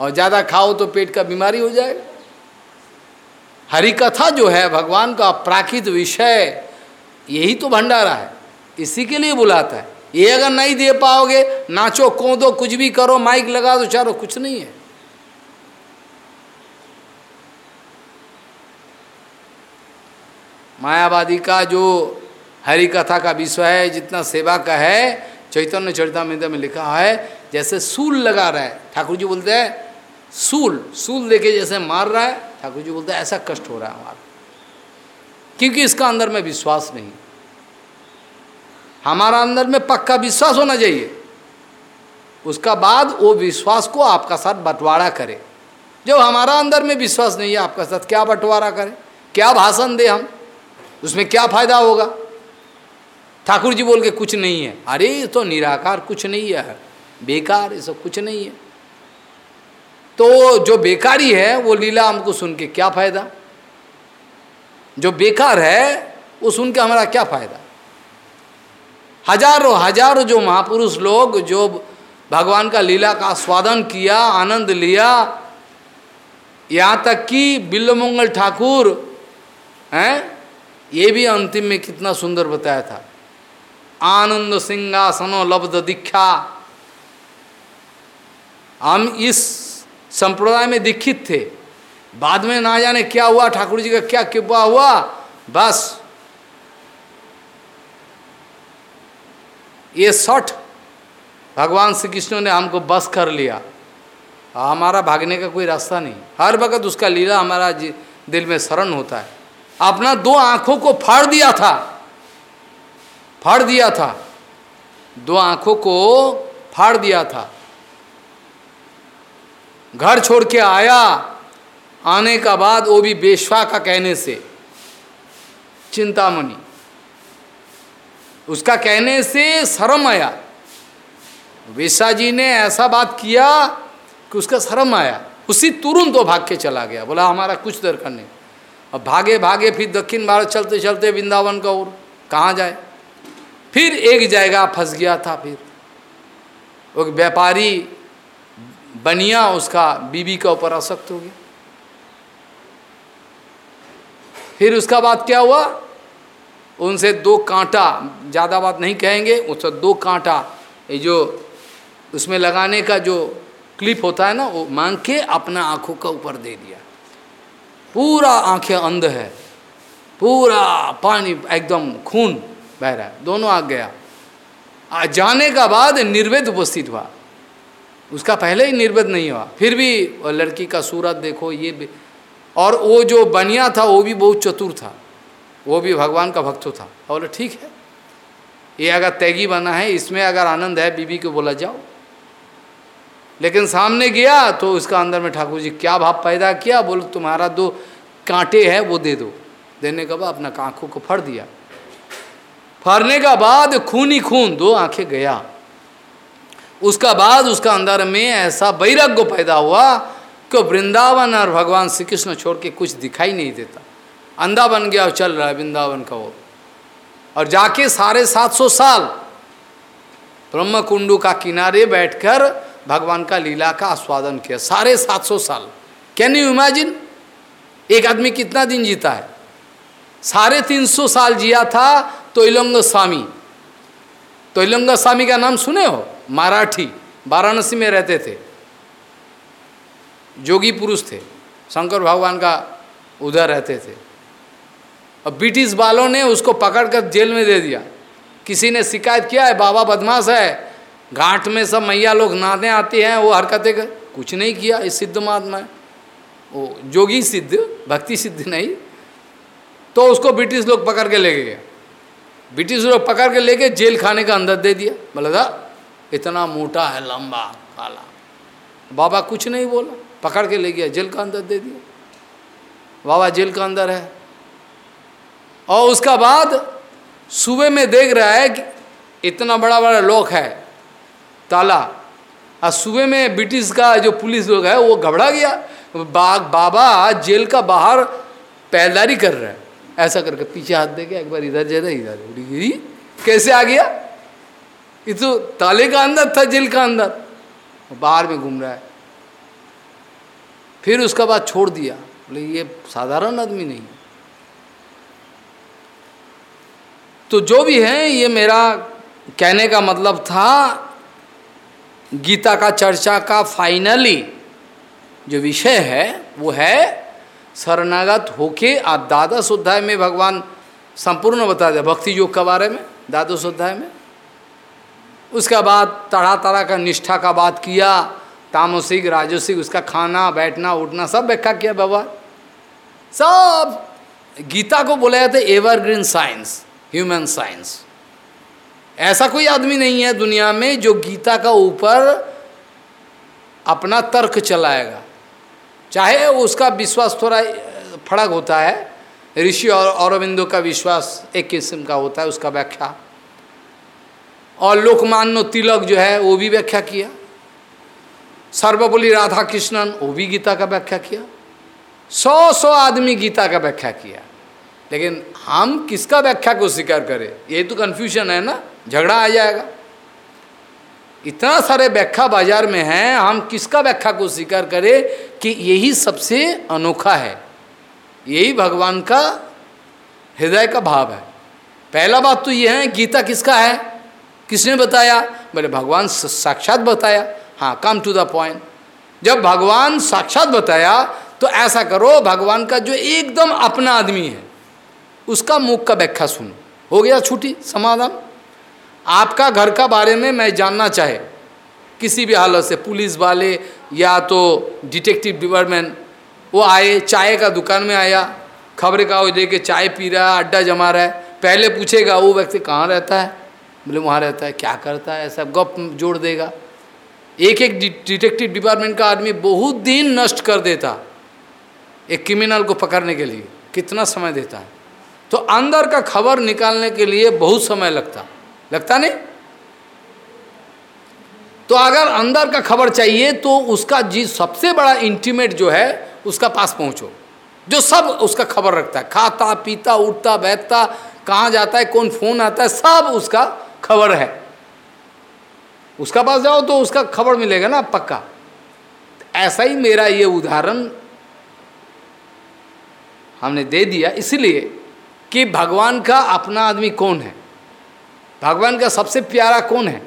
S1: और ज़्यादा खाओ तो पेट का बीमारी हो जाएगा। हरि कथा जो है, भगवान का प्राकृत विषय, यही तो भंडारा है। इसी के लिए बुलाता है। ये अगर नहीं दे पाओगे, नाचो, कूदो, कुछ भी करो, माइक लगा दो, चारो, कुछ नहीं है। मायावादी का जो हरि कथा का विषय है, जितना सेवा का है, चैतन्य चरितमृत में लिखा है, जैसे सूल लगा रहा है। ठाकुर जी बोलते हैं, सूल सूल देके जैसे मार रहा है, ठाकुर जी बोलते हैं, ऐसा कष्ट हो रहा है हमारा। क्योंकि इसका अंदर में विश्वास नहीं। हमारा अंदर में पक्का विश्वास होना चाहिए। उसका बाद वो विश्वास को आपका साथ बंटवारा करे। जब हमारा अंदर में विश्वास नहीं है, आपका साथ क्या बंटवारा करें? क्या भाषण दे हम? उसमें क्या फ़ायदा होगा? ठाकुर जी बोल के कुछ नहीं है। अरे तो निराकार कुछ नहीं है। बेकार, ये सब कुछ नहीं है। तो जो बेकारी है, वो लीला हमको सुन के क्या फ़ायदा? जो बेकार है, वो सुन के हमारा क्या फ़ायदा? हज़ारों हज़ारों जो महापुरुष लोग, जो भगवान का लीला का स्वादन किया, आनंद लिया, यहाँ तक कि बिल्लमंगल ठाकुर, हैं ये भी अंतिम में कितना सुंदर बताया था। आनंद सिंहासनो लब्ध दीक्षा। हम इस संप्रदाय में दीक्षित थे। बाद में ना जाने क्या हुआ, ठाकुर जी का क्या कृपा हुआ, बस। ये सठ भगवान श्री कृष्ण ने हमको बस कर लिया। हमारा भागने का कोई रास्ता नहीं। हर वक्त उसका लीला हमारा दिल में शरण होता है। अपना दो आँखों को फाड़ दिया था। फाड़ दिया था। दो आँखों को फाड़ दिया था। घर छोड़ के आया। आने का बाद वो भी बेशवा का कहने से। चिंतामणि। उसका कहने से शर्म आया। वेशा जी ने ऐसा बात किया कि उसका शर्म आया। उसी तुरंत वो भाग के चला गया। बोला, हमारा कुछ दरकार नहीं। अब भागे भागे फिर दक्षिण भारत चलते चलते वृंदावन का और कहाँ जाए? फिर एक जगह फंस गया था फिर। वो व्यापारी बनिया, उसका बीबी का ऊपर आसक्त हो गया। फिर उसका बाद क्या हुआ? उनसे दो कांटा, ज़्यादा बात नहीं कहेंगे, उससे दो कांटा, ये जो उसमें लगाने का जो क्लिप होता है ना, वो मांग के अपना आँखों का ऊपर दे दिया। पूरा आँखें अंध है। पूरा पानी एकदम खून बह रहा है। दोनों आ गया। आ जाने का बाद निर्वेद उपस्थित हुआ। उसका पहले ही निर्वेद नहीं हुआ। फिर भी लड़की का सूरत देखो, ये और वो जो बनिया था, वो भी बहुत चतुर था। वो भी भगवान का भक्त था। बोले, ठीक है। ये अगर तैगी बना है, इसमें अगर आनंद है, बीबी को बोला, जाओ। लेकिन सामने गया तो उसका अंदर में ठाकुर जी, क्या भाव पैदा किया? बोलो, तुम्हारा दो कांटे है, वो दे दो। देने के बाद अपना आँखों को फर दिया। फरने का बाद खून ही खून दो आँखें गया। उसका बाद उसका अंदर में ऐसा वैराग्य पैदा हुआ कि वृंदावन और भगवान श्री कृष्ण छोड़ के कुछ दिखाई नहीं देता। अंधा बन गया और चल रहा है वृंदावन का वो। और जाके साढ़े सात सौ साल ब्रह्म कुंडू का किनारे बैठकर भगवान का लीला का आस्वादन किया। साढ़े सात सौ साल। कैन यू इमेजिन एक आदमी कितना दिन जीता है? साढ़े तीन सौ साल जिया था तोइलंग स्वामी। तोइलंग स्वामी का नाम सुने हो? मराठी, वाराणसी में रहते थे। जोगी पुरुष थे। शंकर भगवान का उधर रहते थे। और ब्रिटिश वालों ने उसको पकड़कर जेल में दे दिया। किसी ने शिकायत किया है बाबा बदमाश है घाट में सब मैया लोग नहाने आते हैं, वो हरकतें कर, कुछ नहीं किया इस सिद्ध महात्मा है। वो जोगी सिद्ध, भक्ति सिद्ध नहीं तो उसको ब्रिटिश लोग पकड़ के लेके गए। ब्रिटिश लोग पकड़ के लेके जेल खाने का अंदर दे दिया। बोला था इतना मोटा है, लंबा, काला। बाबा कुछ नहीं बोला, पकड़ के ले गया, जेल का अंदर दे दिया। बाबा जेल का अंदर है। और उसका बाद सुबह में देख रहा है कि इतना बड़ा बड़ा लोक है ताला। और सुबह में ब्रिटिश का जो पुलिस लोग है, वो घबरा गया। बाग, बाबा जेल का बाहर पैरदारी कर रहे हैं। ऐसा करके पीछे हाथ दे के एक बार इधर जा इधर। कैसे आ गया? ये तो ताले का अंदर था, जेल का अंदर। बाहर में घूम रहा है। फिर उसका बाद छोड़ दिया। बोले, ये साधारण आदमी नहीं तो जो भी है, ये मेरा कहने का मतलब था गीता का चर्चा का फाइनली जो विषय है, वो है शरणागत होके आप द्वादश अध्याय में भगवान संपूर्ण बता दे, भक्ति योग के बारे में, द्वादश अध्याय में। उसका बाद तरह तरह का निष्ठा का बात किया, तामसिक, राजसिक, उसका खाना, बैठना, उठना, सब व्याख्या किया भगवान। सब गीता को बोला जाता है एवरग्रीन साइंस ह्यूमन साइंस ऐसा कोई आदमी नहीं है दुनिया में जो गीता का ऊपर अपना तर्क चलाएगा। चाहे उसका विश्वास थोड़ा फड़क होता है, ऋषि और औरबिंदो का विश्वास एक किस्म का होता है, उसका व्याख्या। और लोकमान्य तिलक जो है, वो भी व्याख्या किया। सर्वबोली राधा कृष्णन वो भी गीता का व्याख्या किया। सौ सौ आदमी गीता का व्याख्या किया। लेकिन हम किसका व्याख्या को स्वीकार करें? ये तो कन्फ्यूज़न है ना। झगड़ा आ जाएगा। इतना सारे व्याख्या बाज़ार में हैं, हम किसका व्याख्या को स्वीकार करें कि यही सबसे अनोखा है? यही भगवान का हृदय का भाव है। पहला बात तो यह है, गीता किसका है? किसने बताया? बोले, भगवान साक्षात बताया। हाँ कम टू द पॉइंट जब भगवान साक्षात बताया तो ऐसा करो, भगवान का जो एकदम अपना आदमी है, उसका मुख का व्याख्या सुनो। हो गया छुट्टी, समाधान? आपका घर का बारे में मैं जानना चाहे, किसी भी हालत से, पुलिस वाले या तो डिटेक्टिव डिपार्टमेंट, वो आए, चाय का दुकान में आया, खबर का दे के चाय पी रहा है, अड्डा जमा रहा है, पहले पूछेगा, वो व्यक्ति कहाँ रहता है? बोले, वहाँ रहता है, क्या करता है? ऐसा गप जोड़ देगा। एक एक डिटेक्टिव डिपार्टमेंट का आदमी बहुत दिन नष्ट कर देता, एक क्रिमिनल को पकड़ने के लिए, कितना समय देता है? तो अंदर का खबर निकालने के लिए बहुत समय लगता। लगता नहीं? तो अगर अंदर का खबर चाहिए तो उसका जी सबसे बड़ा इंटीमेट जो है, उसका पास पहुंचो। जो सब उसका खबर रखता है। खाता, पीता, उठता, बैठता, कहाँ जाता है, कौन फ़ोन आता है, सब उसका खबर है। उसका पास जाओ तो उसका खबर मिलेगा ना, पक्का। ऐसा ही मेरा ये उदाहरण हमने दे दिया। इसलिए कि भगवान का अपना आदमी कौन है? भगवान का सबसे प्यारा कौन है?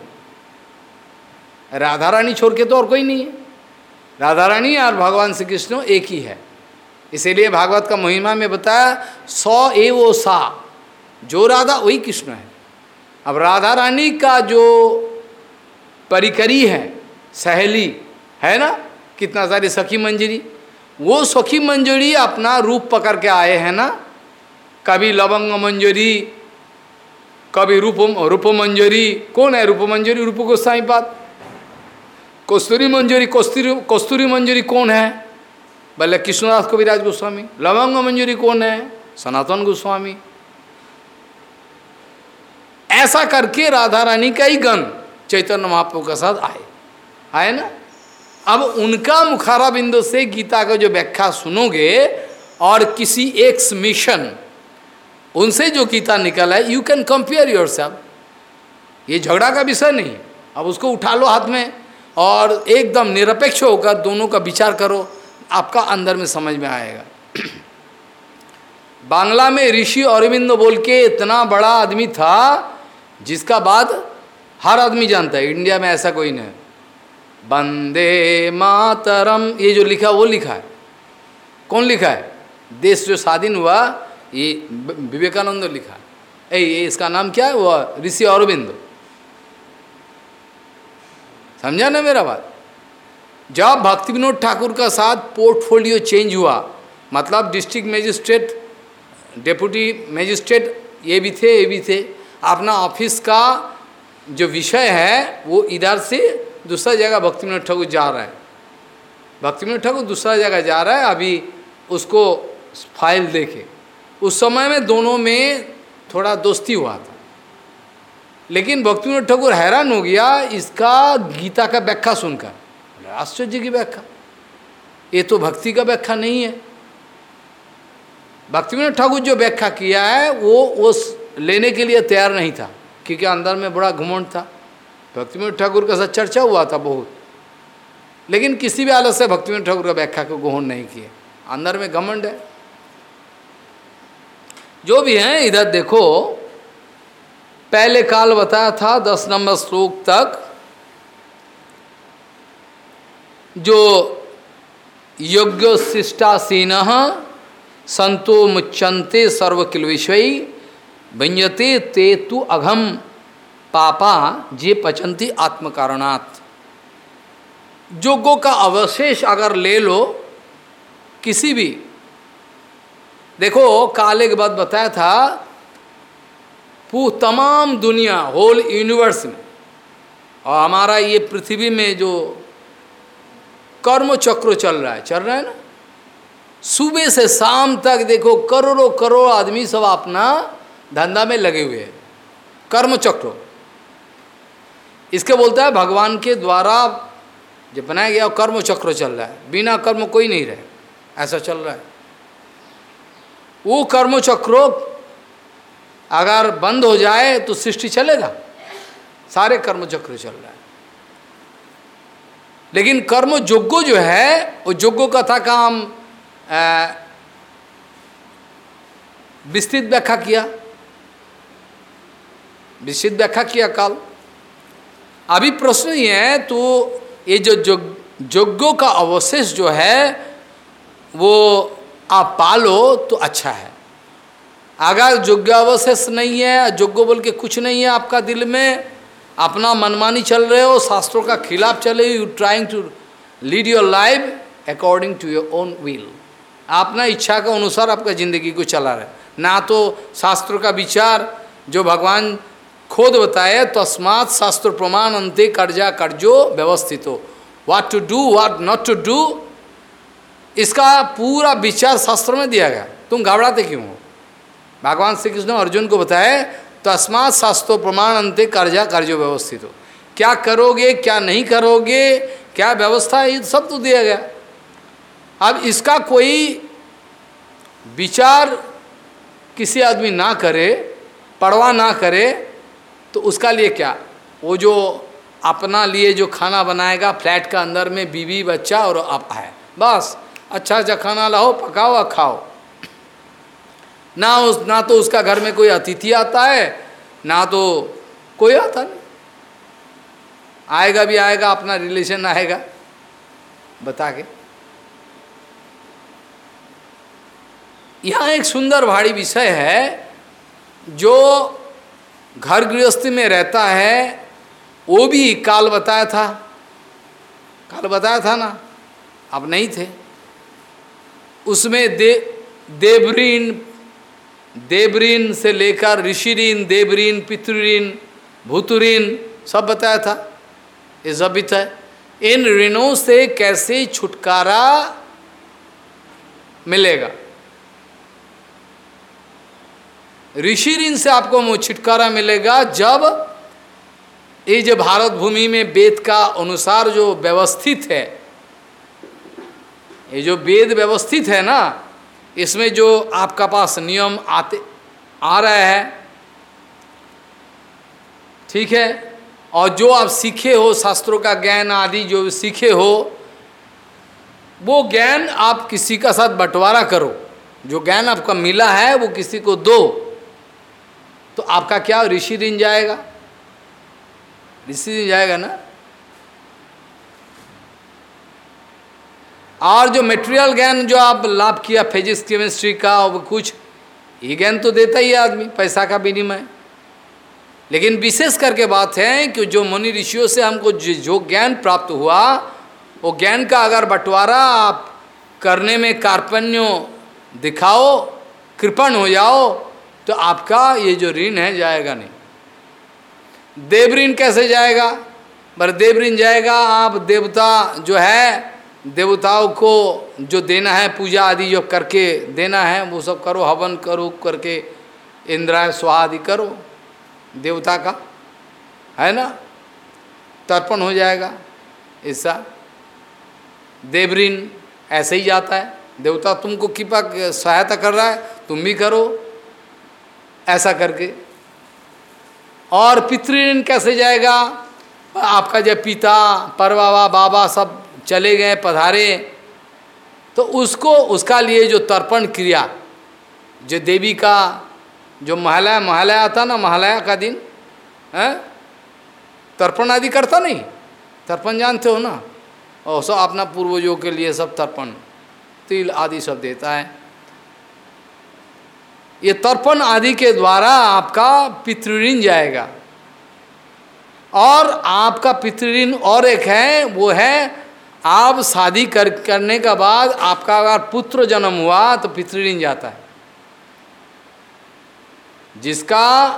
S1: राधा रानी छोड़ के तो और कोई नहीं है। राधा रानी और भगवान श्री कृष्ण एक ही है। इसीलिए भागवत का महिमा में बताया, सौ ए वो सा, जो राधा वही कृष्ण है। अब राधा रानी का जो परिकरी है, सहेली, है ना? कितना सारी सखी मंजरी। वो सखी मंजरी अपना रूप पकड़ के आए हैं ना? कभी लवंग मंजरी कभी रूप रूप मंजरी कौन है रूप मंजरी रूप गोस्वाई पात कस्तूरी मंजूरी कस्तूरी कस्तूरी मंजूरी कौन है? बोले कृष्णदास कविराज गोस्वामी। लवंग मंजूरी कौन है? सनातन गोस्वामी। ऐसा करके राधा रानी का ही गण चैतन्य महाप्रभु के साथ आए। आए ना? अब उनका मुखारा बिंदु से गीता का जो व्याख्या सुनोगे और किसी एक मिशन उनसे जो गीता निकला है you can compare yourself ये झगड़ा का विषय नहीं। अब उसको उठा लो हाथ में और एकदम निरपेक्ष होकर दोनों का विचार करो। आपका अंदर में समझ में आएगा। बांग्ला में ऋषि अरविंद बोल के इतना बड़ा आदमी था, जिसका बाद हर आदमी जानता है, इंडिया में ऐसा कोई नहीं। बंदे मातरम, ये जो लिखा, वो लिखा है। कौन लिखा है? देश जो स्वाधीन हुआ ये विवेकानंद लिखा। है ये इसका नाम क्या है? वो ऋषि अरविंद समझा ना मेरा बात? जब भक्ति विनोद ठाकुर का साथ पोर्टफोलियो चेंज हुआ मतलब डिस्ट्रिक्ट मजिस्ट्रेट, डेप्यूटी मजिस्ट्रेट, ये भी थे, ये भी थे, अपना ऑफ़िस का जो विषय है, वो इधर से दूसरा जगह भक्ति विनोद ठाकुर जा रहा है। भक्ति विनोद ठाकुर दूसरा जगह जा रहा है, अभी उसको फ़ाइल देखे। उस समय में दोनों में थोड़ा दोस्ती हुआ था। लेकिन भक्ति ठाकुर हैरान हो गया इसका गीता का व्याख्या सुनकर। आश्चर्य की व्याख्या। ये तो भक्ति का व्याख्या नहीं है। भक्ति ठाकुर जो व्याख्या किया है, वो उस लेने के लिए तैयार नहीं था, क्योंकि अंदर में बड़ा घुमंड था। भक्ति ठाकुर का साथ चर्चा हुआ था बहुत। लेकिन किसी भी हालत से भक्ति ठाकुर का व्याख्या को ग्रहण नहीं किए अंदर में घमंड है। जो भी हैं, इधर देखो, पहले काल बताया था, दस नंबर श्लोक तक, जो योग्य शिष्टासीन संतो मुच्यंते सर्वकिल विषय व्यंजते ते तु अघम पापा जे पचंती आत्मकारणात्। जोगों का अवशेष अगर ले लो, किसी भी देखो, काले के बाद बताया था, पू तमाम दुनिया होल यूनिवर्स में, और हमारा ये पृथ्वी में जो कर्म चक्र चल रहा है, चल रहा है ना? सुबह से शाम तक देखो, करोड़ों करोड़ आदमी सब अपना धंधा में लगे हुए हैं कर्म चक्र इसके बोलता है, भगवान के द्वारा जो बनाया गया कर्म चक्र चल रहा है, बिना कर्म कोई नहीं रहे, ऐसा चल रहा है। वो कर्म चक्रो अगर बंद हो जाए तो सृष्टि चलेगा। सारे कर्म चक्र चल रहा है। लेकिन कर्म योग्य जो है, वो योग्य कथा का हम विस्तृत व्याख्या किया। विस्तृत व्याख्या किया कल। अभी प्रश्न ही है तो ये जो, योग्यों का अवशेष जो है, वो आप पालो तो अच्छा है। अगर योग्य अवशेष नहीं है, योग्य बोल के कुछ नहीं है आपका दिल में। अपना मनमानी चल रहे हो, शास्त्रों का खिलाफ चले you trying to lead your life according to your own will अपना इच्छा के अनुसार आपका ज़िंदगी को चला रहे ना तो शास्त्रों का विचार, जो भगवान खुद बताए तस्मात शास्त्र प्रमाण अंते कर्जा कर्जो व्यवस्थित हो। What to do what not to do इसका पूरा विचार शास्त्र में दिया गया। तुम घबराते क्यों हो? भगवान श्री कृष्ण अर्जुन को बताए तस्मात शास्त्रो प्रमाण अंत्य कर्जा कर्जो व्यवस्थित। हो क्या करोगे, क्या नहीं करोगे, क्या व्यवस्था है, ये सब तो दिया गया। अब इसका कोई विचार किसी आदमी ना करे पड़वा ना करे तो उसका लिए क्या? वो जो अपना लिए जो खाना बनाएगा, फ्लैट का अंदर में बीवी, बच्चा और आप है, बस। अच्छा अच्छा खाना लाओ, पकाओ और खाओ। ना उस, ना तो उसका घर में कोई अतिथि आता है, ना तो कोई आता नहीं। आएगा भी आएगा, अपना रिलेशन आएगा, बता के। यहाँ एक सुंदर भारी विषय है, जो घर गृहस्थी में रहता है, वो भी काल बताया था। काल बताया था ना अब नहीं थे। उसमें दे देवरीन देवरीन से लेकर ऋषि ऋषिरीन देवरीन पितृऋण भूतुरीन, सब बताया था। ये सब भी था। इन ऋणों से कैसे छुटकारा मिलेगा? ऋषि ऋण से आपको छुटकारा मिलेगा जब ये जो भारत भूमि में वेद का अनुसार जो व्यवस्थित है ये जो वेद व्यवस्थित है ना, इसमें जो आपका पास नियम आते, आ रहा है, ठीक है? और जो आप सीखे हो, शास्त्रों का ज्ञान आदि जो सीखे हो, वो ज्ञान आप किसी का साथ बंटवारा करो। जो ज्ञान आपका मिला है, वो किसी को दो। तो आपका क्या, ऋषि ऋण जाएगा? ऋषि ऋण जाएगा ना? और जो मेटेरियल ज्ञान जो आप लाभ किया फिजिक्स केमिस्ट्री का और कुछ, ये ज्ञान तो देता ही आदमी, पैसा का विनिमय। लेकिन विशेष करके बात है कि जो मुनि ऋषियों से हमको जो ज्ञान प्राप्त हुआ, वो ज्ञान का अगर बंटवारा आप करने में कार्पण्य दिखाओ, कृपण हो जाओ तो आपका ये जो ऋण है जाएगा नहीं। देव ऋण कैसे जाएगा? पर देव ऋण जाएगा, आप देवता जो है देवताओं को जो देना है, पूजा आदि जो करके देना है, वो सब करो, हवन करो, करके इंद्राय स्वादि करो, देवता का। है ना? तर्पण हो जाएगा ऐसा देवऋण ऐसे ही जाता है। देवता तुमको कृपा, सहायता कर रहा है, तुम भी करो। ऐसा करके। और पितृण कैसे जाएगा? आपका जब पिता परवावा बाबा सब चले गए पधारे तो उसको, उसका लिए जो तर्पण क्रिया, जो देवी का, जो महालया महालया था ना, महालया का दिन, है? तर्पण आदि करता नहीं, तर्पण जानते हो ना? और सब अपना पूर्वजों के लिए सब तर्पण, तिल आदि सब देता है। ये तर्पण आदि के द्वारा आपका पितृऋण जाएगा। और आपका पितृऋण और एक है, वो है आप शादी कर, करने का बाद आपका अगर पुत्र जन्म हुआ तो पितृण जाता है। जिसका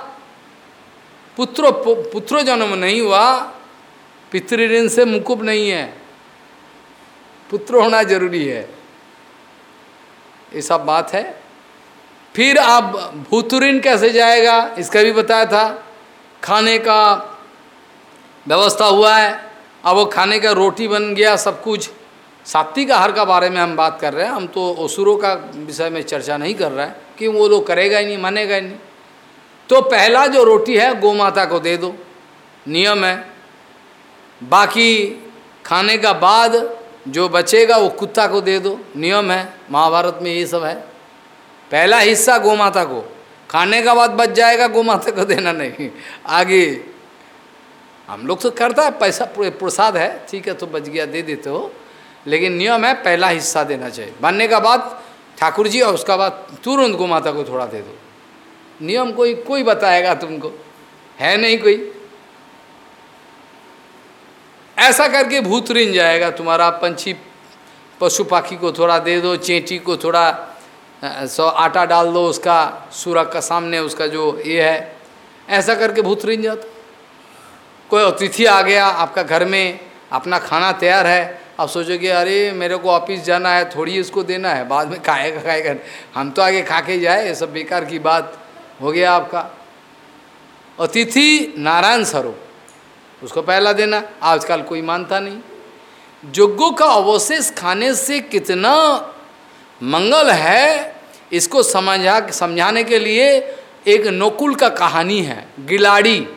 S1: पुत्र पुत्र जन्म नहीं हुआ, पितृऋण से मुकुब नहीं है। पुत्र होना ज़रूरी है। ये सब बात है। फिर आप भूतुऋण कैसे जाएगा, इसका भी बताया था। खाने का व्यवस्था हुआ है। अब वो खाने का रोटी बन गया, सब कुछ। सात्विक आहार का बारे में हम बात कर रहे हैं। हम तो असुरों का विषय में चर्चा नहीं कर रहे हैं कि वो लोग करेगा ही नहीं, मानेगा ही नहीं। तो पहला जो रोटी है गौ माता को दे दो। नियम है। बाकी खाने का बाद जो बचेगा, वो कुत्ता को दे दो। नियम है। महाभारत में ये सब है। पहला हिस्सा गौ माता को। खाने का बाद बच जाएगा गौ माता को देना नहीं। आगे हम लोग तो करता है, पैसा प्रसाद है, ठीक है तो बच गया, दे देते हो। लेकिन नियम है, पहला हिस्सा देना चाहिए। बनने का बाद ठाकुर जी और उसका बाद तुरंत गौ माता को थोड़ा दे दो। नियम कोई कोई बताएगा तुमको? है नहीं कोई? ऐसा करके भूत रिन जाएगा, तुम्हारा पंछी पशु पाखी को थोड़ा दे दो, चेंटी को थोड़ा सौ आटा डाल दो, उसका सूरख का सामने उसका जो ये है, ऐसा करके भूत रिन जाता। कोई अतिथि आ गया आपका घर में, अपना खाना तैयार है, आप सोचोगे, अरे, मेरे को ऑफ़िस जाना है, थोड़ी इसको देना है, बाद में खाएगा खाएगा हम तो आगे खा के जाए, ये सब बेकार की बात हो गया आपका। अतिथि नारायण स्वरूप उसको पहला देना, आजकल कोई मानता नहीं। जोगों का अवशेष खाने से कितना मंगल है, इसको समझा, समझाने के लिए एक नोकुल का कहानी है, गिलाड़ी।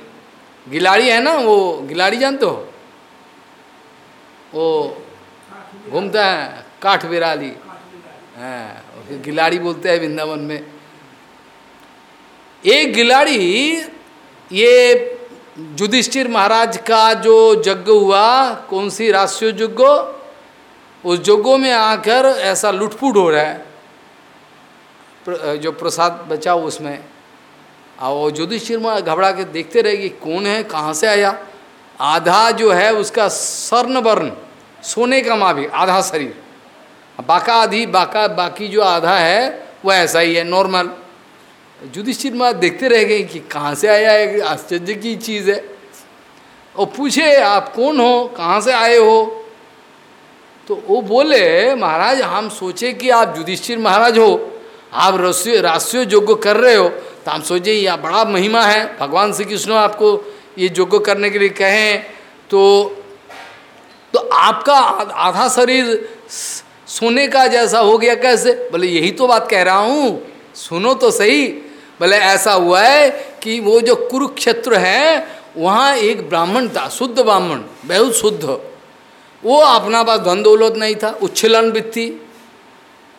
S1: गिलाड़ी है ना, वो गिलाड़ी जानते हो? वो घूमता है, काठ बिराली। हाँ गिलाड़ी बोलते हैं वृंदावन में। एक गिलाड़ी, ये युधिष्ठिर महाराज का जो यज्ञ हुआ, कौन सी राष्ट्रीय यज्ञ? उस यज्ञों में आकर ऐसा लुटपुट हो रहा है। जो प्रसाद बचा उसमें। और महाराज घबरा के देखते रहे कि कौन है, कहाँ से आया। आधा जो है उसका स्वर्ण वर्ण सोने का माँ भी आधा शरीर। बाका आधी, बाका, बाकी जो आधा है वह ऐसा ही है, नॉर्मल। युधिष्ठिर महाराज देखते रह गए कि कहाँ से आया है आश्चर्य की चीज़ है। और पूछे, आप कौन हो? कहाँ से आए हो? तो वो बोले, महाराज, हम सोचे कि आप युधिष्ठिर महाराज हो। आप राष्ट्रीय योग्य कर रहे हो। तो हम सोचे यह बड़ा महिमा है। भगवान श्री कृष्ण आपको ये योग्य करने के लिए कहें तो तो आपका आधा शरीर सोने का जैसा हो गया कैसे? बोले, यही तो बात कह रहा हूँ, सुनो तो सही। बोले, ऐसा हुआ है कि वो जो कुरुक्षेत्र है, वहाँ एक ब्राह्मण था, शुद्ध ब्राह्मण, बहुत शुद्ध। वो अपना पास धन दौलत नहीं था, उच्छलन वृत्ति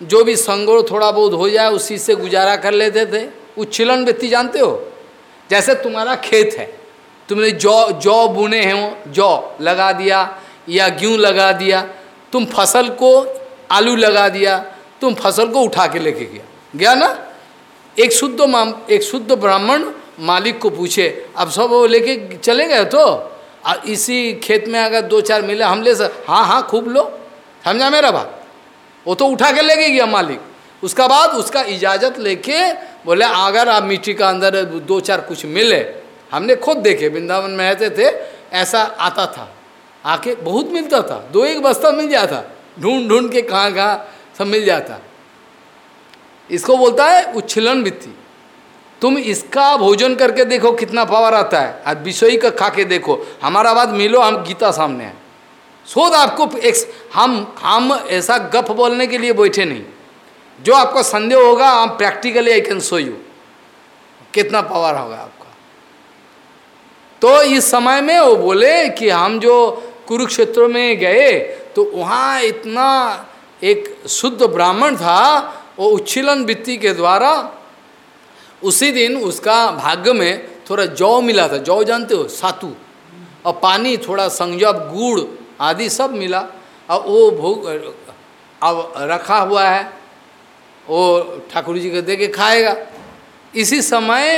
S1: जो भी संगोड़ थोड़ा बहुत हो जाए, उसी से गुजारा कर लेते थे। उच्छलन व्यक्ति जानते हो? जैसे तुम्हारा खेत है, तुमने जौ जौ बुने हैं, जौ लगा दिया या गेहूँ लगा दिया, तुम फ़सल को आलू लगा दिया, तुम फ़सल को उठा के लेके गया। गया ना? एक शुद्ध माम, एक शुद्ध ब्राह्मण मालिक को पूछे, अब सब वो लेके चले गए तो? और इसी खेत में अगर दो चार मिले, हम ले सक हाँ हाँ खूब लो, समझा मेरा बात? वो तो उठा के लेके गया मालिक। उसका बाद उसका इजाज़त लेके बोले अगर आप मिट्टी का अंदर दो चार कुछ मिले। हमने खुद देखे, वृंदावन में रहते थे, ऐसा आता था। आके बहुत मिलता था, दो एक बस्ता मिल जाता, ढूंढ ढूंढ के कहाँ कहाँ सब मिल जाता। इसको बोलता है उच्छलन वित्ती तुम इसका भोजन करके देखो कितना पावर आता है, आज विषयी का खा के देखो, हमारा बात मिलो, हम गीता सामने है। शोध आपको एक, हम हम ऐसा गप बोलने के लिए बैठे नहीं। जो आपको संदेह होगा हम practically I can show you कितना पावर होगा आपका। तो इस समय में वो बोले कि हम जो कुरुक्षेत्र में गए तो वहाँ इतना एक शुद्ध ब्राह्मण था, वो उच्छिलन वृत्ति के द्वारा, उसी दिन उसका भाग्य में थोड़ा जौ मिला था। जौ जानते हो? सातु। और पानी, थोड़ा संजब, गुड़ आदि सब मिला। और वो भोग, अब रखा हुआ है। वो ठाकुर जी को दे के खाएगा। इसी समय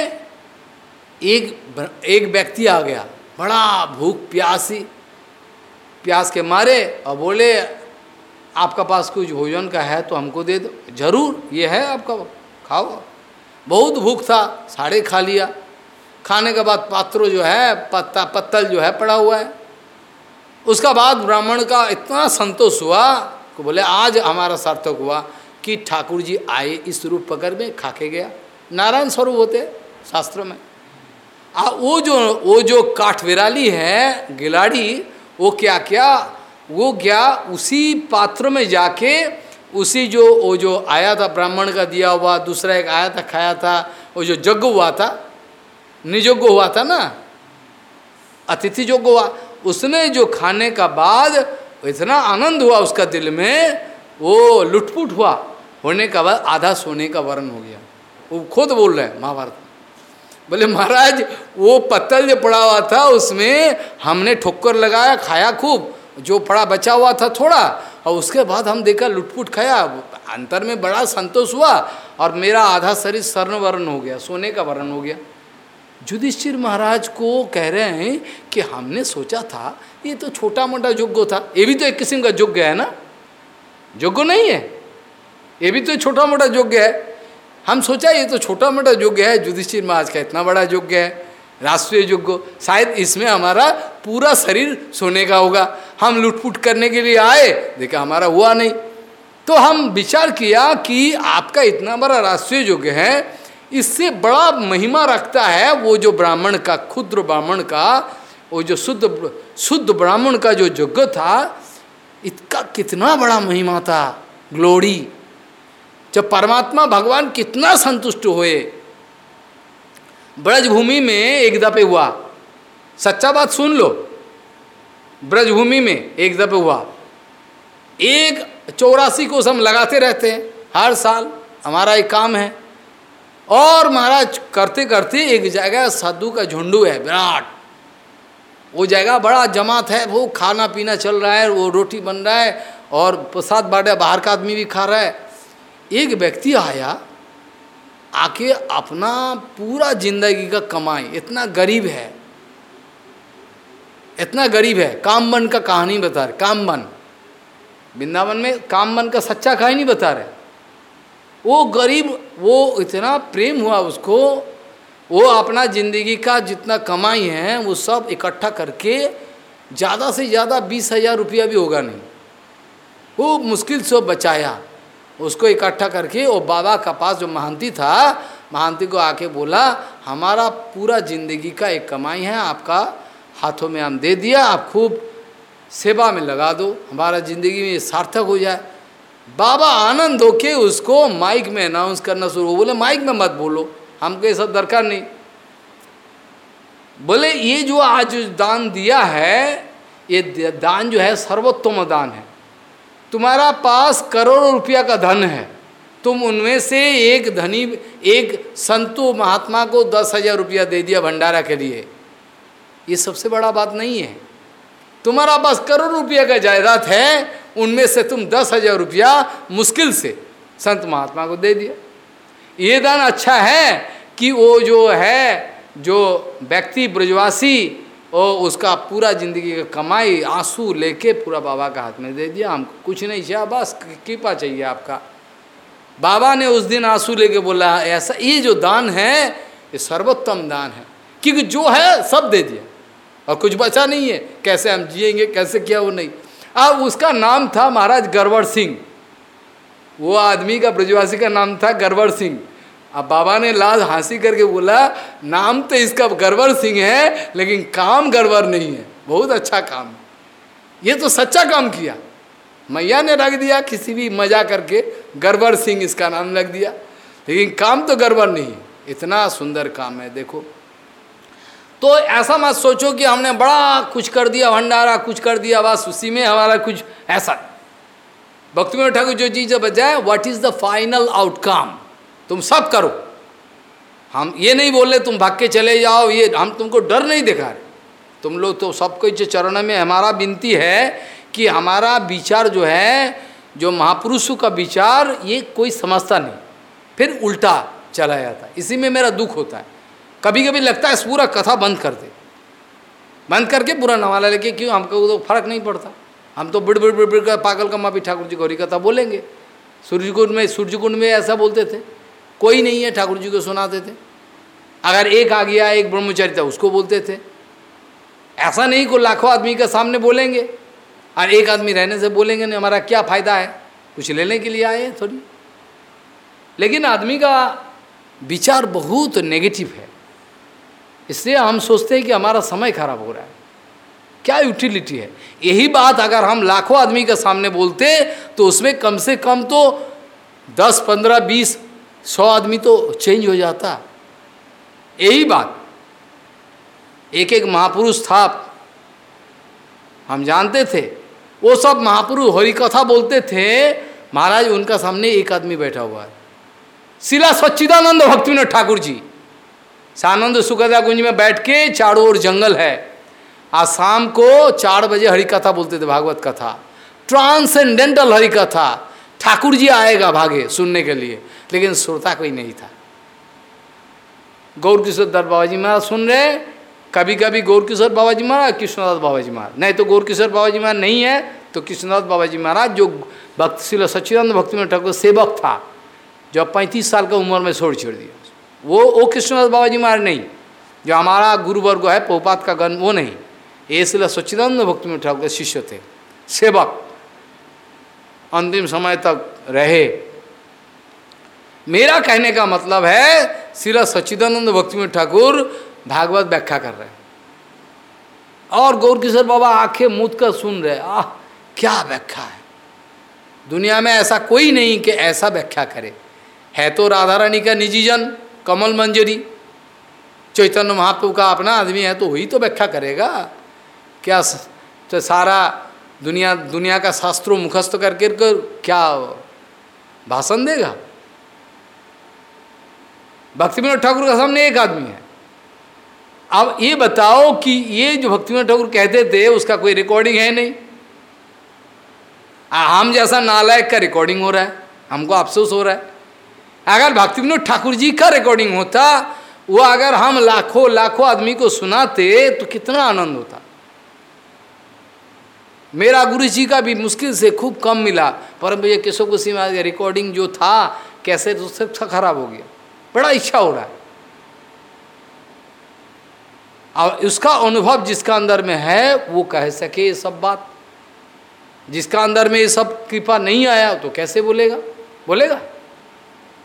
S1: एक एक व्यक्ति आ गया। बड़ा भूख, प्यासी, प्यास के मारे और बोले, आपका पास कुछ भोजन का है तो हमको दे दो। ज़रूर, ये है आपका, खाओ। बहुत भूख था, साढ़े खा लिया। खाने के बाद पात्र जो है, पत्ता, पत्तल जो है पड़ा हुआ है। उसका बाद ब्राह्मण का इतना संतोष हुआ कि बोले, आज हमारा सार्थक हुआ। कि ठाकुर जी आए इस रूप पकड़ में, खाके गया। नारायण स्वरूप होते शास्त्र में। आ, वो जो वो जो काठविराली है, गिलाड़ी, वो क्या क्या? वो क्या उसी पात्र में जाके, उसी जो, वो जो आया था, ब्राह्मण का दिया हुआ, दूसरा एक आया था, खाया था, वो जो यज्ञ हुआ था निजोग्य हुआ था ना? अतिथि योग्य हुआ। उसने जो खाने का बाद इतना आनंद हुआ उसका दिल में, वो लुटपुट हुआ। होने का बाद आधा सोने का वर्ण हो गया। वो खुद बोल रहे हैं, महाभारत। बोले, महाराज, वो पत्तल जो पड़ा हुआ था, उसमें हमने ठोकर लगाया, खाया खूब। जो पड़ा, बचा हुआ था थोड़ा, और उसके बाद हम देखा लुटपुट खाया। अंतर में बड़ा संतोष हुआ, और मेरा आधा शरीर स्वर्ण वर्ण हो गया, सोने का वर्ण हो गया। युधिष्ठिर महाराज को कह रहे हैं कि हमने सोचा था, ये तो छोटा मोटा योग्य था। ये भी तो एक किस्म का योग्य है ना? योग्य नहीं है? ये भी तो छोटा मोटा योग्य है। हम सोचा ये तो छोटा मोटा योग्य है, युधिष्ठिर महाराज का इतना बड़ा योग्य है, राष्ट्रीय योग्य शायद इसमें हमारा पूरा शरीर सोने का होगा। हम लुटपुट करने के लिए आए, देखा हमारा हुआ नहीं। तो हम विचार किया कि आपका इतना बड़ा राष्ट्रीय योग्य है, इससे बड़ा महिमा रखता है वो जो ब्राह्मण का, क्षुद्र ब्राह्मण का, वो जो शुद्ध शुद्ध ब्राह्मण का जो यज्ञ था इसका कितना बड़ा महिमा था ग्लोरी जब परमात्मा भगवान कितना संतुष्ट हुए। ब्रजभूमि में एक दफे हुआ। सच्चा बात सुन लो। ब्रजभूमि में एक दफे हुआ। एक चौरासी को हम लगाते रहते हैं। हर साल हमारा एक काम है। और महाराज करते करते एक जगह साधु का झुंडू है, विराट। वो जगह बड़ा जमात है। वो खाना पीना चल रहा है, वो रोटी बन रहा है और प्रसाद बाटे बाहर का आदमी भी खा रहा है। एक व्यक्ति आया, आके अपना पूरा ज़िंदगी का कमाई इतना गरीब है। इतना गरीब है। काम बन का कहानी बता रहे। काम बन। वृंदावन में काम बन का सच्चा कहानी बता रहे। वो गरीब, वो इतना प्रेम हुआ उसको। वो अपना ज़िंदगी का जितना कमाई है, वो सब इकट्ठा करके ज़्यादा से ज़्यादा बीस हज़ार रुपया भी होगा नहीं। वो मुश्किल से बचाया। उसको इकट्ठा करके वो बाबा का पास जो महंती था, महंती को आके बोला, हमारा पूरा ज़िंदगी का एक कमाई है, आपका हाथों में हम दे दिया, आप खूब सेवा में लगा दो, हमारा ज़िंदगी में सार्थक हो जाए। बाबा आनंद होके उसको माइक में अनाउंस करना शुरू बोले, माइक में मत बोलो, हमको ये सब दरकार नहीं। बोले, ये जो आज दान दिया है, ये दान जो है, सर्वोत्तम दान है। तुम्हारा पास करोड़ों रुपया का धन है। तुम उनमें से एक धनी, एक संतु महात्मा को दस हज़ार रुपया दे दिया भंडारा के लिए। ये सबसे बड़ा बात नहीं है। तुम्हारा पास करोड़ रुपया का जायदाद है, उनमें से तुम दस हज़ार रुपया मुश्किल से संत महात्मा को दे दिया। ये दान अच्छा है कि वो जो है, जो व्यक्ति ब्रजवासी और उसका पूरा ज़िंदगी का कमाई आँसू लेके पूरा बाबा का हाथ में दे दिया। हमको कुछ नहीं चाहिए, बस कृपा चाहिए आपका। बाबा ने उस दिन आँसू लेके बोला, ऐसा, ये जो दान है, ये सर्वोत्तम दान है। क्योंकि जो है, सब दे दिया। और कुछ बचा नहीं है। कैसे हम जिएँगे, कैसे किया वो नहीं। अब उसका नाम था महाराज गरवर सिंह। वो आदमी का ब्रजवासी का नाम था गरवर सिंह। अब बाबा ने लाल हँसी करके बोला, नाम तो इसका गरवर सिंह है, लेकिन काम गरवर नहीं है। बहुत अच्छा काम। ये तो सच्चा काम किया। मैया ने रख दिया, किसी भी मज़ा करके गरवर सिंह इसका नाम रख दिया। लेकिन काम तो गरबर नहीं इतना सुंदर काम है, देखो। तो ऐसा मत सोचो कि हमने बड़ा कुछ कर दिया, भंडारा कुछ कर दिया, बस उसी में हमारा कुछ ऐसा। भक्ति ठाकुर जो चीज़ बजाय what is the final outcome तुम सब करो। हम ये नहीं बोले तुम भाग के चले जाओ, ये हम तुमको डर नहीं दिखा रहे। तुम लोग तो सबको जो चरण में हमारा विनती है कि हमारा विचार जो है, जो महापुरुषों का विचार, ये कोई समझता नहीं। फिर उल्टा चला जाता है। इसी में मेरा दुख होता है। कभी कभी लगता है पूरा कथा बंद कर दे। बंद करके पूरा नवाला लेके क्यों? हमको तो फ़र्क नहीं पड़ता। हम तो बिड़ बिड़ बिड़ बिड़ कर पागल का माफ़ी ठाकुर जी गौरी कथा बोलेंगे। सूर्यकुंड में सूर्यकुंड में ऐसा बोलते थे। कोई नहीं है, ठाकुर जी को सुनाते थे। अगर एक आ गया, एक ब्रह्मचर्य था, उसको बोलते थे। ऐसा नहीं को लाखों आदमी के सामने बोलेंगे, और एक आदमी रहने से बोलेंगे, नहीं, हमारा क्या फ़ायदा है? कुछ लेने के लिए आए हैं थोड़ी। लेकिन आदमी का विचार बहुत नेगेटिव है। इसलिए हम सोचते हैं कि हमारा समय खराब हो रहा है। क्या यूटिलिटी है? यही बात अगर हम लाखों आदमी के सामने बोलते तो उसमें कम से कम तो दस, पंद्रह, बीस सौ आदमी तो चेंज हो जाता। यही बात। एक एक महापुरुष था। हम जानते थे। वो सब महापुरुष हरि कथा बोलते थे। महाराज, उनका सामने एक आदमी बैठा हुआ है। शिला सच्चिदानंद भक्तिविनोद ठाकुर जी। सानंद सुखदा कुंज में बैठ के चारों ओर जंगल है। आज शाम को चार बजे हरि कथा बोलते थे, भागवत कथा। ट्रांसेंडेंटल हरि कथा ठाकुर जी आएगा भागे सुनने के लिए, लेकिन श्रोता कोई नहीं था। गौर किशोर दर बाबा जी महाराज सुन रहे कभी कभी गौर किशोर बाबा जी महाराज, कृष्णदास बाबा जी महाराज। नहीं तो गौर किशोर बाबा जी महाराज नहीं है तो कृष्णदास बाबा जी महाराज, जो भक्त शिल सच्चिदानंद भक्ति में ठाकुर सेवक था, जो अब पैंतीस साल का उम्र में छोड़ छोड़ दिया। वो वो कृष्णदास बाबा जी महाराज नहीं, जो हमारा गुरुवर्ग है, पोपात का गण, वो नहीं। ये सिला सच्चिदानंद भक्ति में ठाकुर शिष्य थे, सेवक। अंतिम समय तक रहे। मेरा कहने का मतलब है सिला सच्चिदानंद भक्ति में ठाकुर भागवत व्याख्या कर रहे हैं। और गौर किशोर बाबा आँखें मूद कर सुन रहे आह, क्या व्याख्या है? दुनिया में ऐसा कोई नहीं कि ऐसा व्याख्या करे। है तो राधा रानी का निजी जन, कमल मंजरी। चैतन्य महाप्रभु का अपना आदमी है तो वही तो व्याख्या करेगा। क्या तो सारा दुनिया दुनिया का शास्त्रों मुखस्त करके कर क्या भाषण देगा? भक्ति विनोद ठाकुर के सामने एक आदमी है। अब ये बताओ कि ये जो भक्ति विनोद ठाकुर कहते थे, उसका कोई रिकॉर्डिंग है नहीं। हम जैसा नालायक का रिकॉर्डिंग हो रहा है, हमको अफसोस हो रहा है। अगर भक्ति विनोद ठाकुर जी का रिकॉर्डिंग होता वो अगर हम लाखों लाखों आदमी को सुनाते तो कितना आनंद होता। मेरा गुरु जी का भी मुश्किल से खूब कम मिला। पर भैया केशव कुशी महाराज रिकॉर्डिंग जो था, कैसे तो सब खराब हो गया। बड़ा इच्छा हो रहा है। और उसका अनुभव जिसका अंदर में है, वो कह सके ये सब बात। जिसका अंदर में ये सब कृपा नहीं आया तो कैसे बोलेगा? बोलेगा?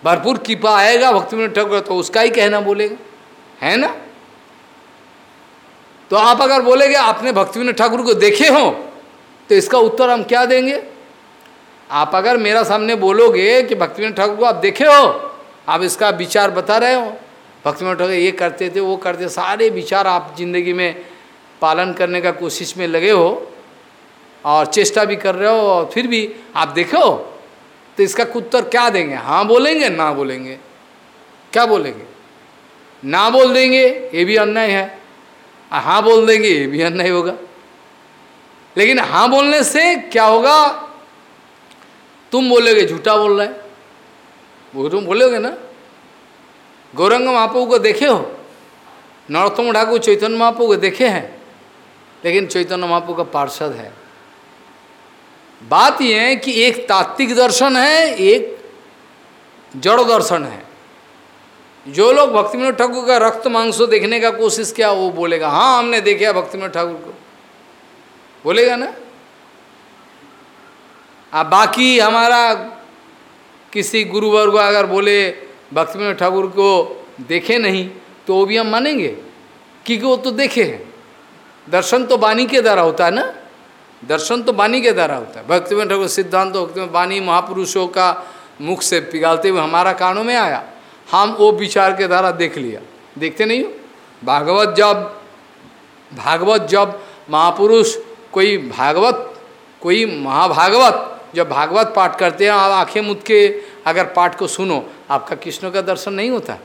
S1: भरपूर कृपा आएगा, भक्ति में ठाकुर तो उसका ही कहना बोलेगा। है ना? तो आप अगर बोलेगे, आपने भक्ति विनोद ठाकुर को देखे हो तो इसका उत्तर हम क्या देंगे? आप अगर मेरा सामने बोलोगे कि भक्ति विनोद ठाकुर को आप देखे हो, आप इसका विचार बता रहे हो। भक्ति विनोद ठाकुर ये करते थे, वो करते सारे विचार आप ज़िंदगी में पालन करने का कोशिश में लगे हो और चेष्टा भी कर रहे हो और फिर भी आप देखो तो इसका उत्तर क्या देंगे? हाँ बोलेंगे, ना बोलेंगे? क्या बोलेंगे? ना बोल देंगे, ये भी अन्याय है। हाँ बोल देंगे, ये भी अन्याय होगा। लेकिन हाँ बोलने से क्या होगा? तुम बोलोगे, झूठा बोल रहे वो तुम बोलोगे ना? गौरंग महाप्रभु को देखे हो? नरोत्तम ठाकुर, चैतन्य महाप्रभु को देखे हैं? लेकिन चैतन्य महाप्रभु का पार्षद है। बात यह है कि एक तात्विक दर्शन है, एक जड़ दर्शन है। जो लोग भक्ति विनोद ठाकुर का रक्त मांसो देखने का कोशिश किया, वो बोलेगा हाँ हमने देखा भक्ति विनोद ठाकुर को। बोलेगा ना? अब बाकी हमारा किसी गुरुवर्ग अगर बोले, भक्ति विनोद ठाकुर को देखे नहीं तो वो भी हम मानेंगे, क्योंकि वो तो देखे हैं। दर्शन तो बानी के द्वारा होता है ना? दर्शन तो बानी के द्वारा होता है। भक्ति में ठाकुर सिद्धांत, भक्ति में बानी महापुरुषों का मुख से पिघालते हुए हमारा कानों में आया। हम वो विचार के द्वारा देख लिया। देखते नहीं हो? भागवत जब भागवत जब महापुरुष कोई भागवत, कोई महाभागवत, जब भागवत पाठ करते हैं, आप आँखें मुद के अगर पाठ को सुनो, आपका कृष्ण का दर्शन नहीं होता।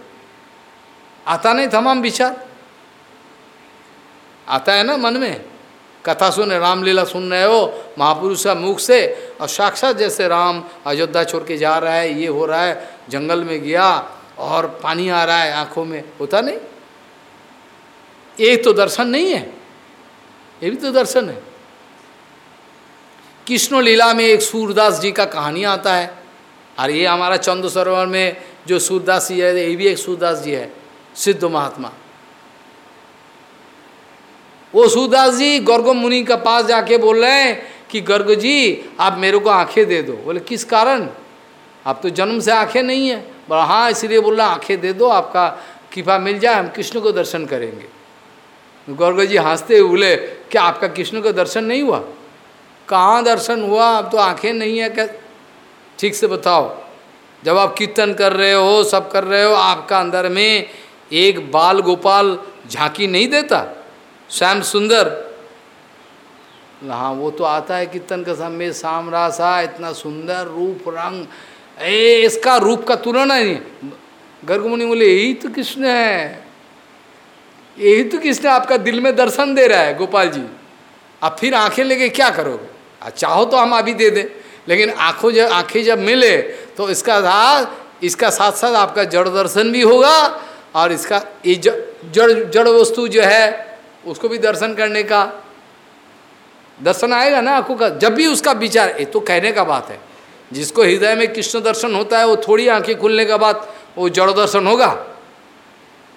S1: आता नहीं तमाम विचार। आता है ना मन में? कथा सुन, रामलीला सुन रहे हो, महापुरुष का मुख से, और साक्षात जैसे राम अयोध्या छोड़ के जा रहा है, ये हो रहा है, जंगल में गया, और पानी आ रहा है आँखों में, होता नहीं। ये तो दर्शन नहीं है, ये भी तो दर्शन है। कृष्ण लीला में एक सूरदास जी का कहानी आता है। और ये हमारा चंद्र सरोवर में जो सूरदास जी है, ये भी एक सूरदास जी है, सिद्ध महात्मा। वो सूरदास जी गर्ग मुनि के पास जाके बोल रहे हैं कि, गर्ग जी, आप मेरे को आँखें दे दो। बोले, किस कारण? आप तो जन्म से आँखें नहीं है। बोला हाँ इसलिए बोल रहा, आँखें दे दो, आपका कृपा मिल जाए, हम कृष्ण को दर्शन करेंगे। गर्ग जी हँसते बोले, क्या आपका कृष्ण का दर्शन नहीं हुआ? कहाँ दर्शन हुआ? अब तो आँखें नहीं है क्या? ठीक से बताओ। जब आप कीर्तन कर रहे हो, सब कर रहे हो, आपका अंदर में एक बाल गोपाल झांकी नहीं देता? श्याम सुंदर। हाँ वो तो आता है कीर्तन के समय शाम रासा इतना सुंदर रूप, रंग। ए, इसका रूप का तुलना नहीं। गर्गमुनि बोले, यही तो कृष्ण है। यही तो कृष्ण आपका दिल में दर्शन दे रहा है, गोपाल जी। अब फिर आँखें लेके क्या करोगे? चाहो तो हम अभी दे दें। लेकिन आँखों जब, आँखें जब मिले तो इसका साथ इसका साथ साथ आपका जड़ दर्शन भी होगा और इसका, ये जड़ जड़ वस्तु जो है, उसको भी दर्शन करने का, दर्शन आएगा ना आँखों का? जब भी उसका विचार, ये तो कहने का बात है। जिसको हृदय में कृष्ण दर्शन होता है, वो थोड़ी आँखें खुलने के बाद वो जड़ दर्शन होगा।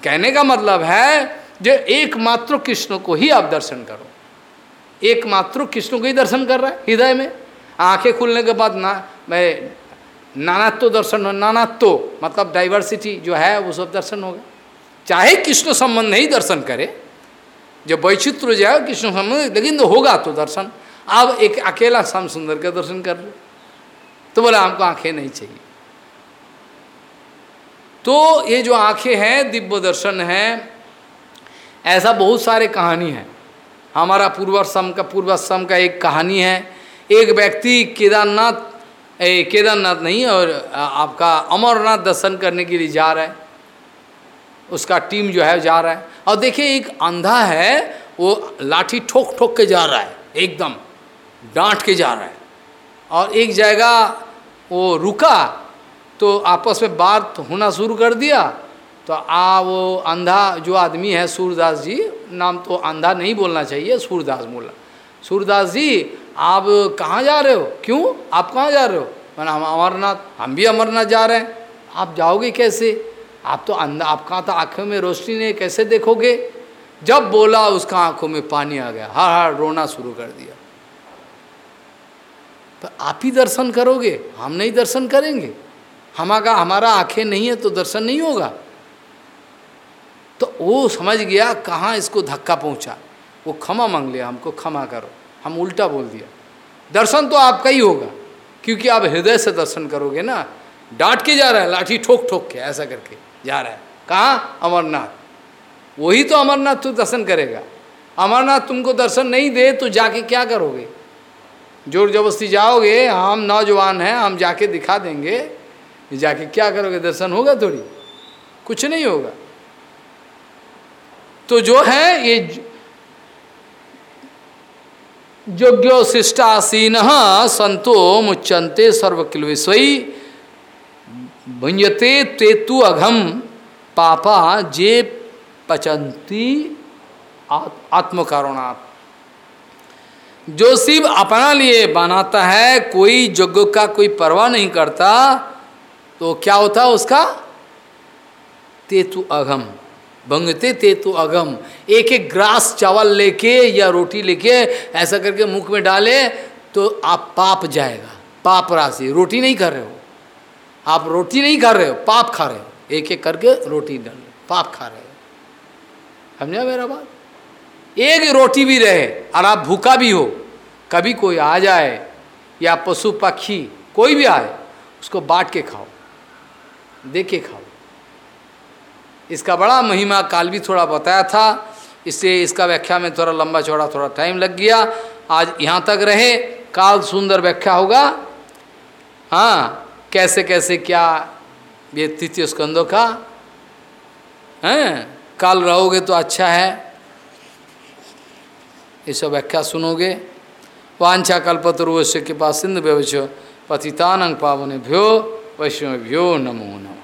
S1: कहने का मतलब है, जो एकमात्र कृष्ण को ही आप दर्शन करो। एकमात्र कृष्ण को ही दर्शन कर रहा है, हृदय में। आँखें खुलने के बाद ना, मैं नानात्व दर्शन हो नानात्व मतलब डाइवर्सिटी जो है, वो सब दर्शन होगा चाहे कृष्ण संबंध नहीं दर्शन करे जो वैचित्र जाए कृष्ण संबंध, लेकिन तो होगा तो दर्शन। अब एक अकेला श्याम सुंदर का दर्शन कर लो तो बोला, हमको आँखें नहीं चाहिए। तो ये जो आँखें हैं, दिव्य दर्शन है, ऐसा बहुत सारे कहानी है। हमारा पूर्वाश्रम का पूर्वाश्रम का एक कहानी है। एक व्यक्ति केदारनाथ केदारनाथ नहीं, और आपका अमरनाथ दर्शन करने के लिए जा रहा है। उसका टीम जो है, जा रहा है। और देखिए, एक अंधा है, वो लाठी ठोक ठोक के जा रहा है, एकदम डांट के जा रहा है। और एक जगह वो रुका तो आपस में बात होना शुरू कर दिया। तो आ वो अंधा जो आदमी है, सूरदास जी, नाम तो अंधा नहीं बोलना चाहिए, सूरदास बोला सूरदास जी, आप कहाँ जा रहे हो? क्यों? आप कहाँ जा रहे हो? मैंने हम अमरनाथ, हम भी अमरनाथ जा रहे हैं। आप जाओगे कैसे? आप तो अंधा आप कहाँ था आँखों में रोशनी नहीं कैसे देखोगे? जब बोला, उसका आँखों में पानी आ गया, हर हर रोना शुरू कर दिया। तो आप ही दर्शन करोगे, हम नहीं दर्शन करेंगे। हमारा हमारा आँखें नहीं है तो दर्शन नहीं होगा। तो वो समझ गया कहाँ इसको धक्का पहुँचा। वो क्षमा मांग लिया, हमको क्षमा करो। हम उल्टा बोल दिया। दर्शन तो आपका ही होगा, क्योंकि आप हृदय से दर्शन करोगे ना। डांट के जा रहा है, लाठी ठोक ठोक के, ऐसा करके जा रहा है। कहाँ? अमरनाथ। वही तो अमरनाथ तू दर्शन करेगा। अमरनाथ तुमको दर्शन नहीं दे तो जाके क्या करोगे? ज़ोर जबरस्ती जाओगे, हम नौजवान हैं, हम जाके दिखा देंगे। जाके क्या करोगे? दर्शन होगा थोड़ी? कुछ नहीं होगा। तो जो है, ये योग्यो शिष्टासीन संतो मुच्यंते सर्वकिल विषयी भुंजते तेतु अघम पापा जे पचंती आत्मकारुणात्। जो शिव अपना लिए बनाता है, कोई यज्ञ का कोई परवाह नहीं करता तो क्या होता उसका? तेतु अघम भंगते तो अगम। एक एक ग्रास चावल लेके या रोटी लेके ऐसा करके मुख में डाले तो आप पाप जाएगा। पाप राशि। रोटी नहीं कर रहे हो। आप रोटी नहीं खा रहे हो। पाप खा रहे हो। एक एक करके रोटी डाल। पाप खा रहे हो। समझा मेरा बात एक रोटी भी रहे और आप भूखा भी हो। कभी कोई आ जाए या पशु पक्षी कोई भी आए, उसको बांट के खाओ। दे के खाओ। इसका बड़ा महिमा काल भी थोड़ा बताया था इससे इसका व्याख्या में थोड़ा लंबा चौड़ा थोड़ा टाइम लग गया। आज यहाँ तक रहे, काल सुंदर व्याख्या होगा। हाँ कैसे कैसे, क्या ये तृतीय स्कंदों का? हैं, कल रहोगे तो अच्छा है। ये सब व्याख्या सुनोगे। वांछा कल्पतरुवश्य के पास सिंधु व्यवच पतितानंग पावन भ्यो वैष्णव भ्यो नमो नमो।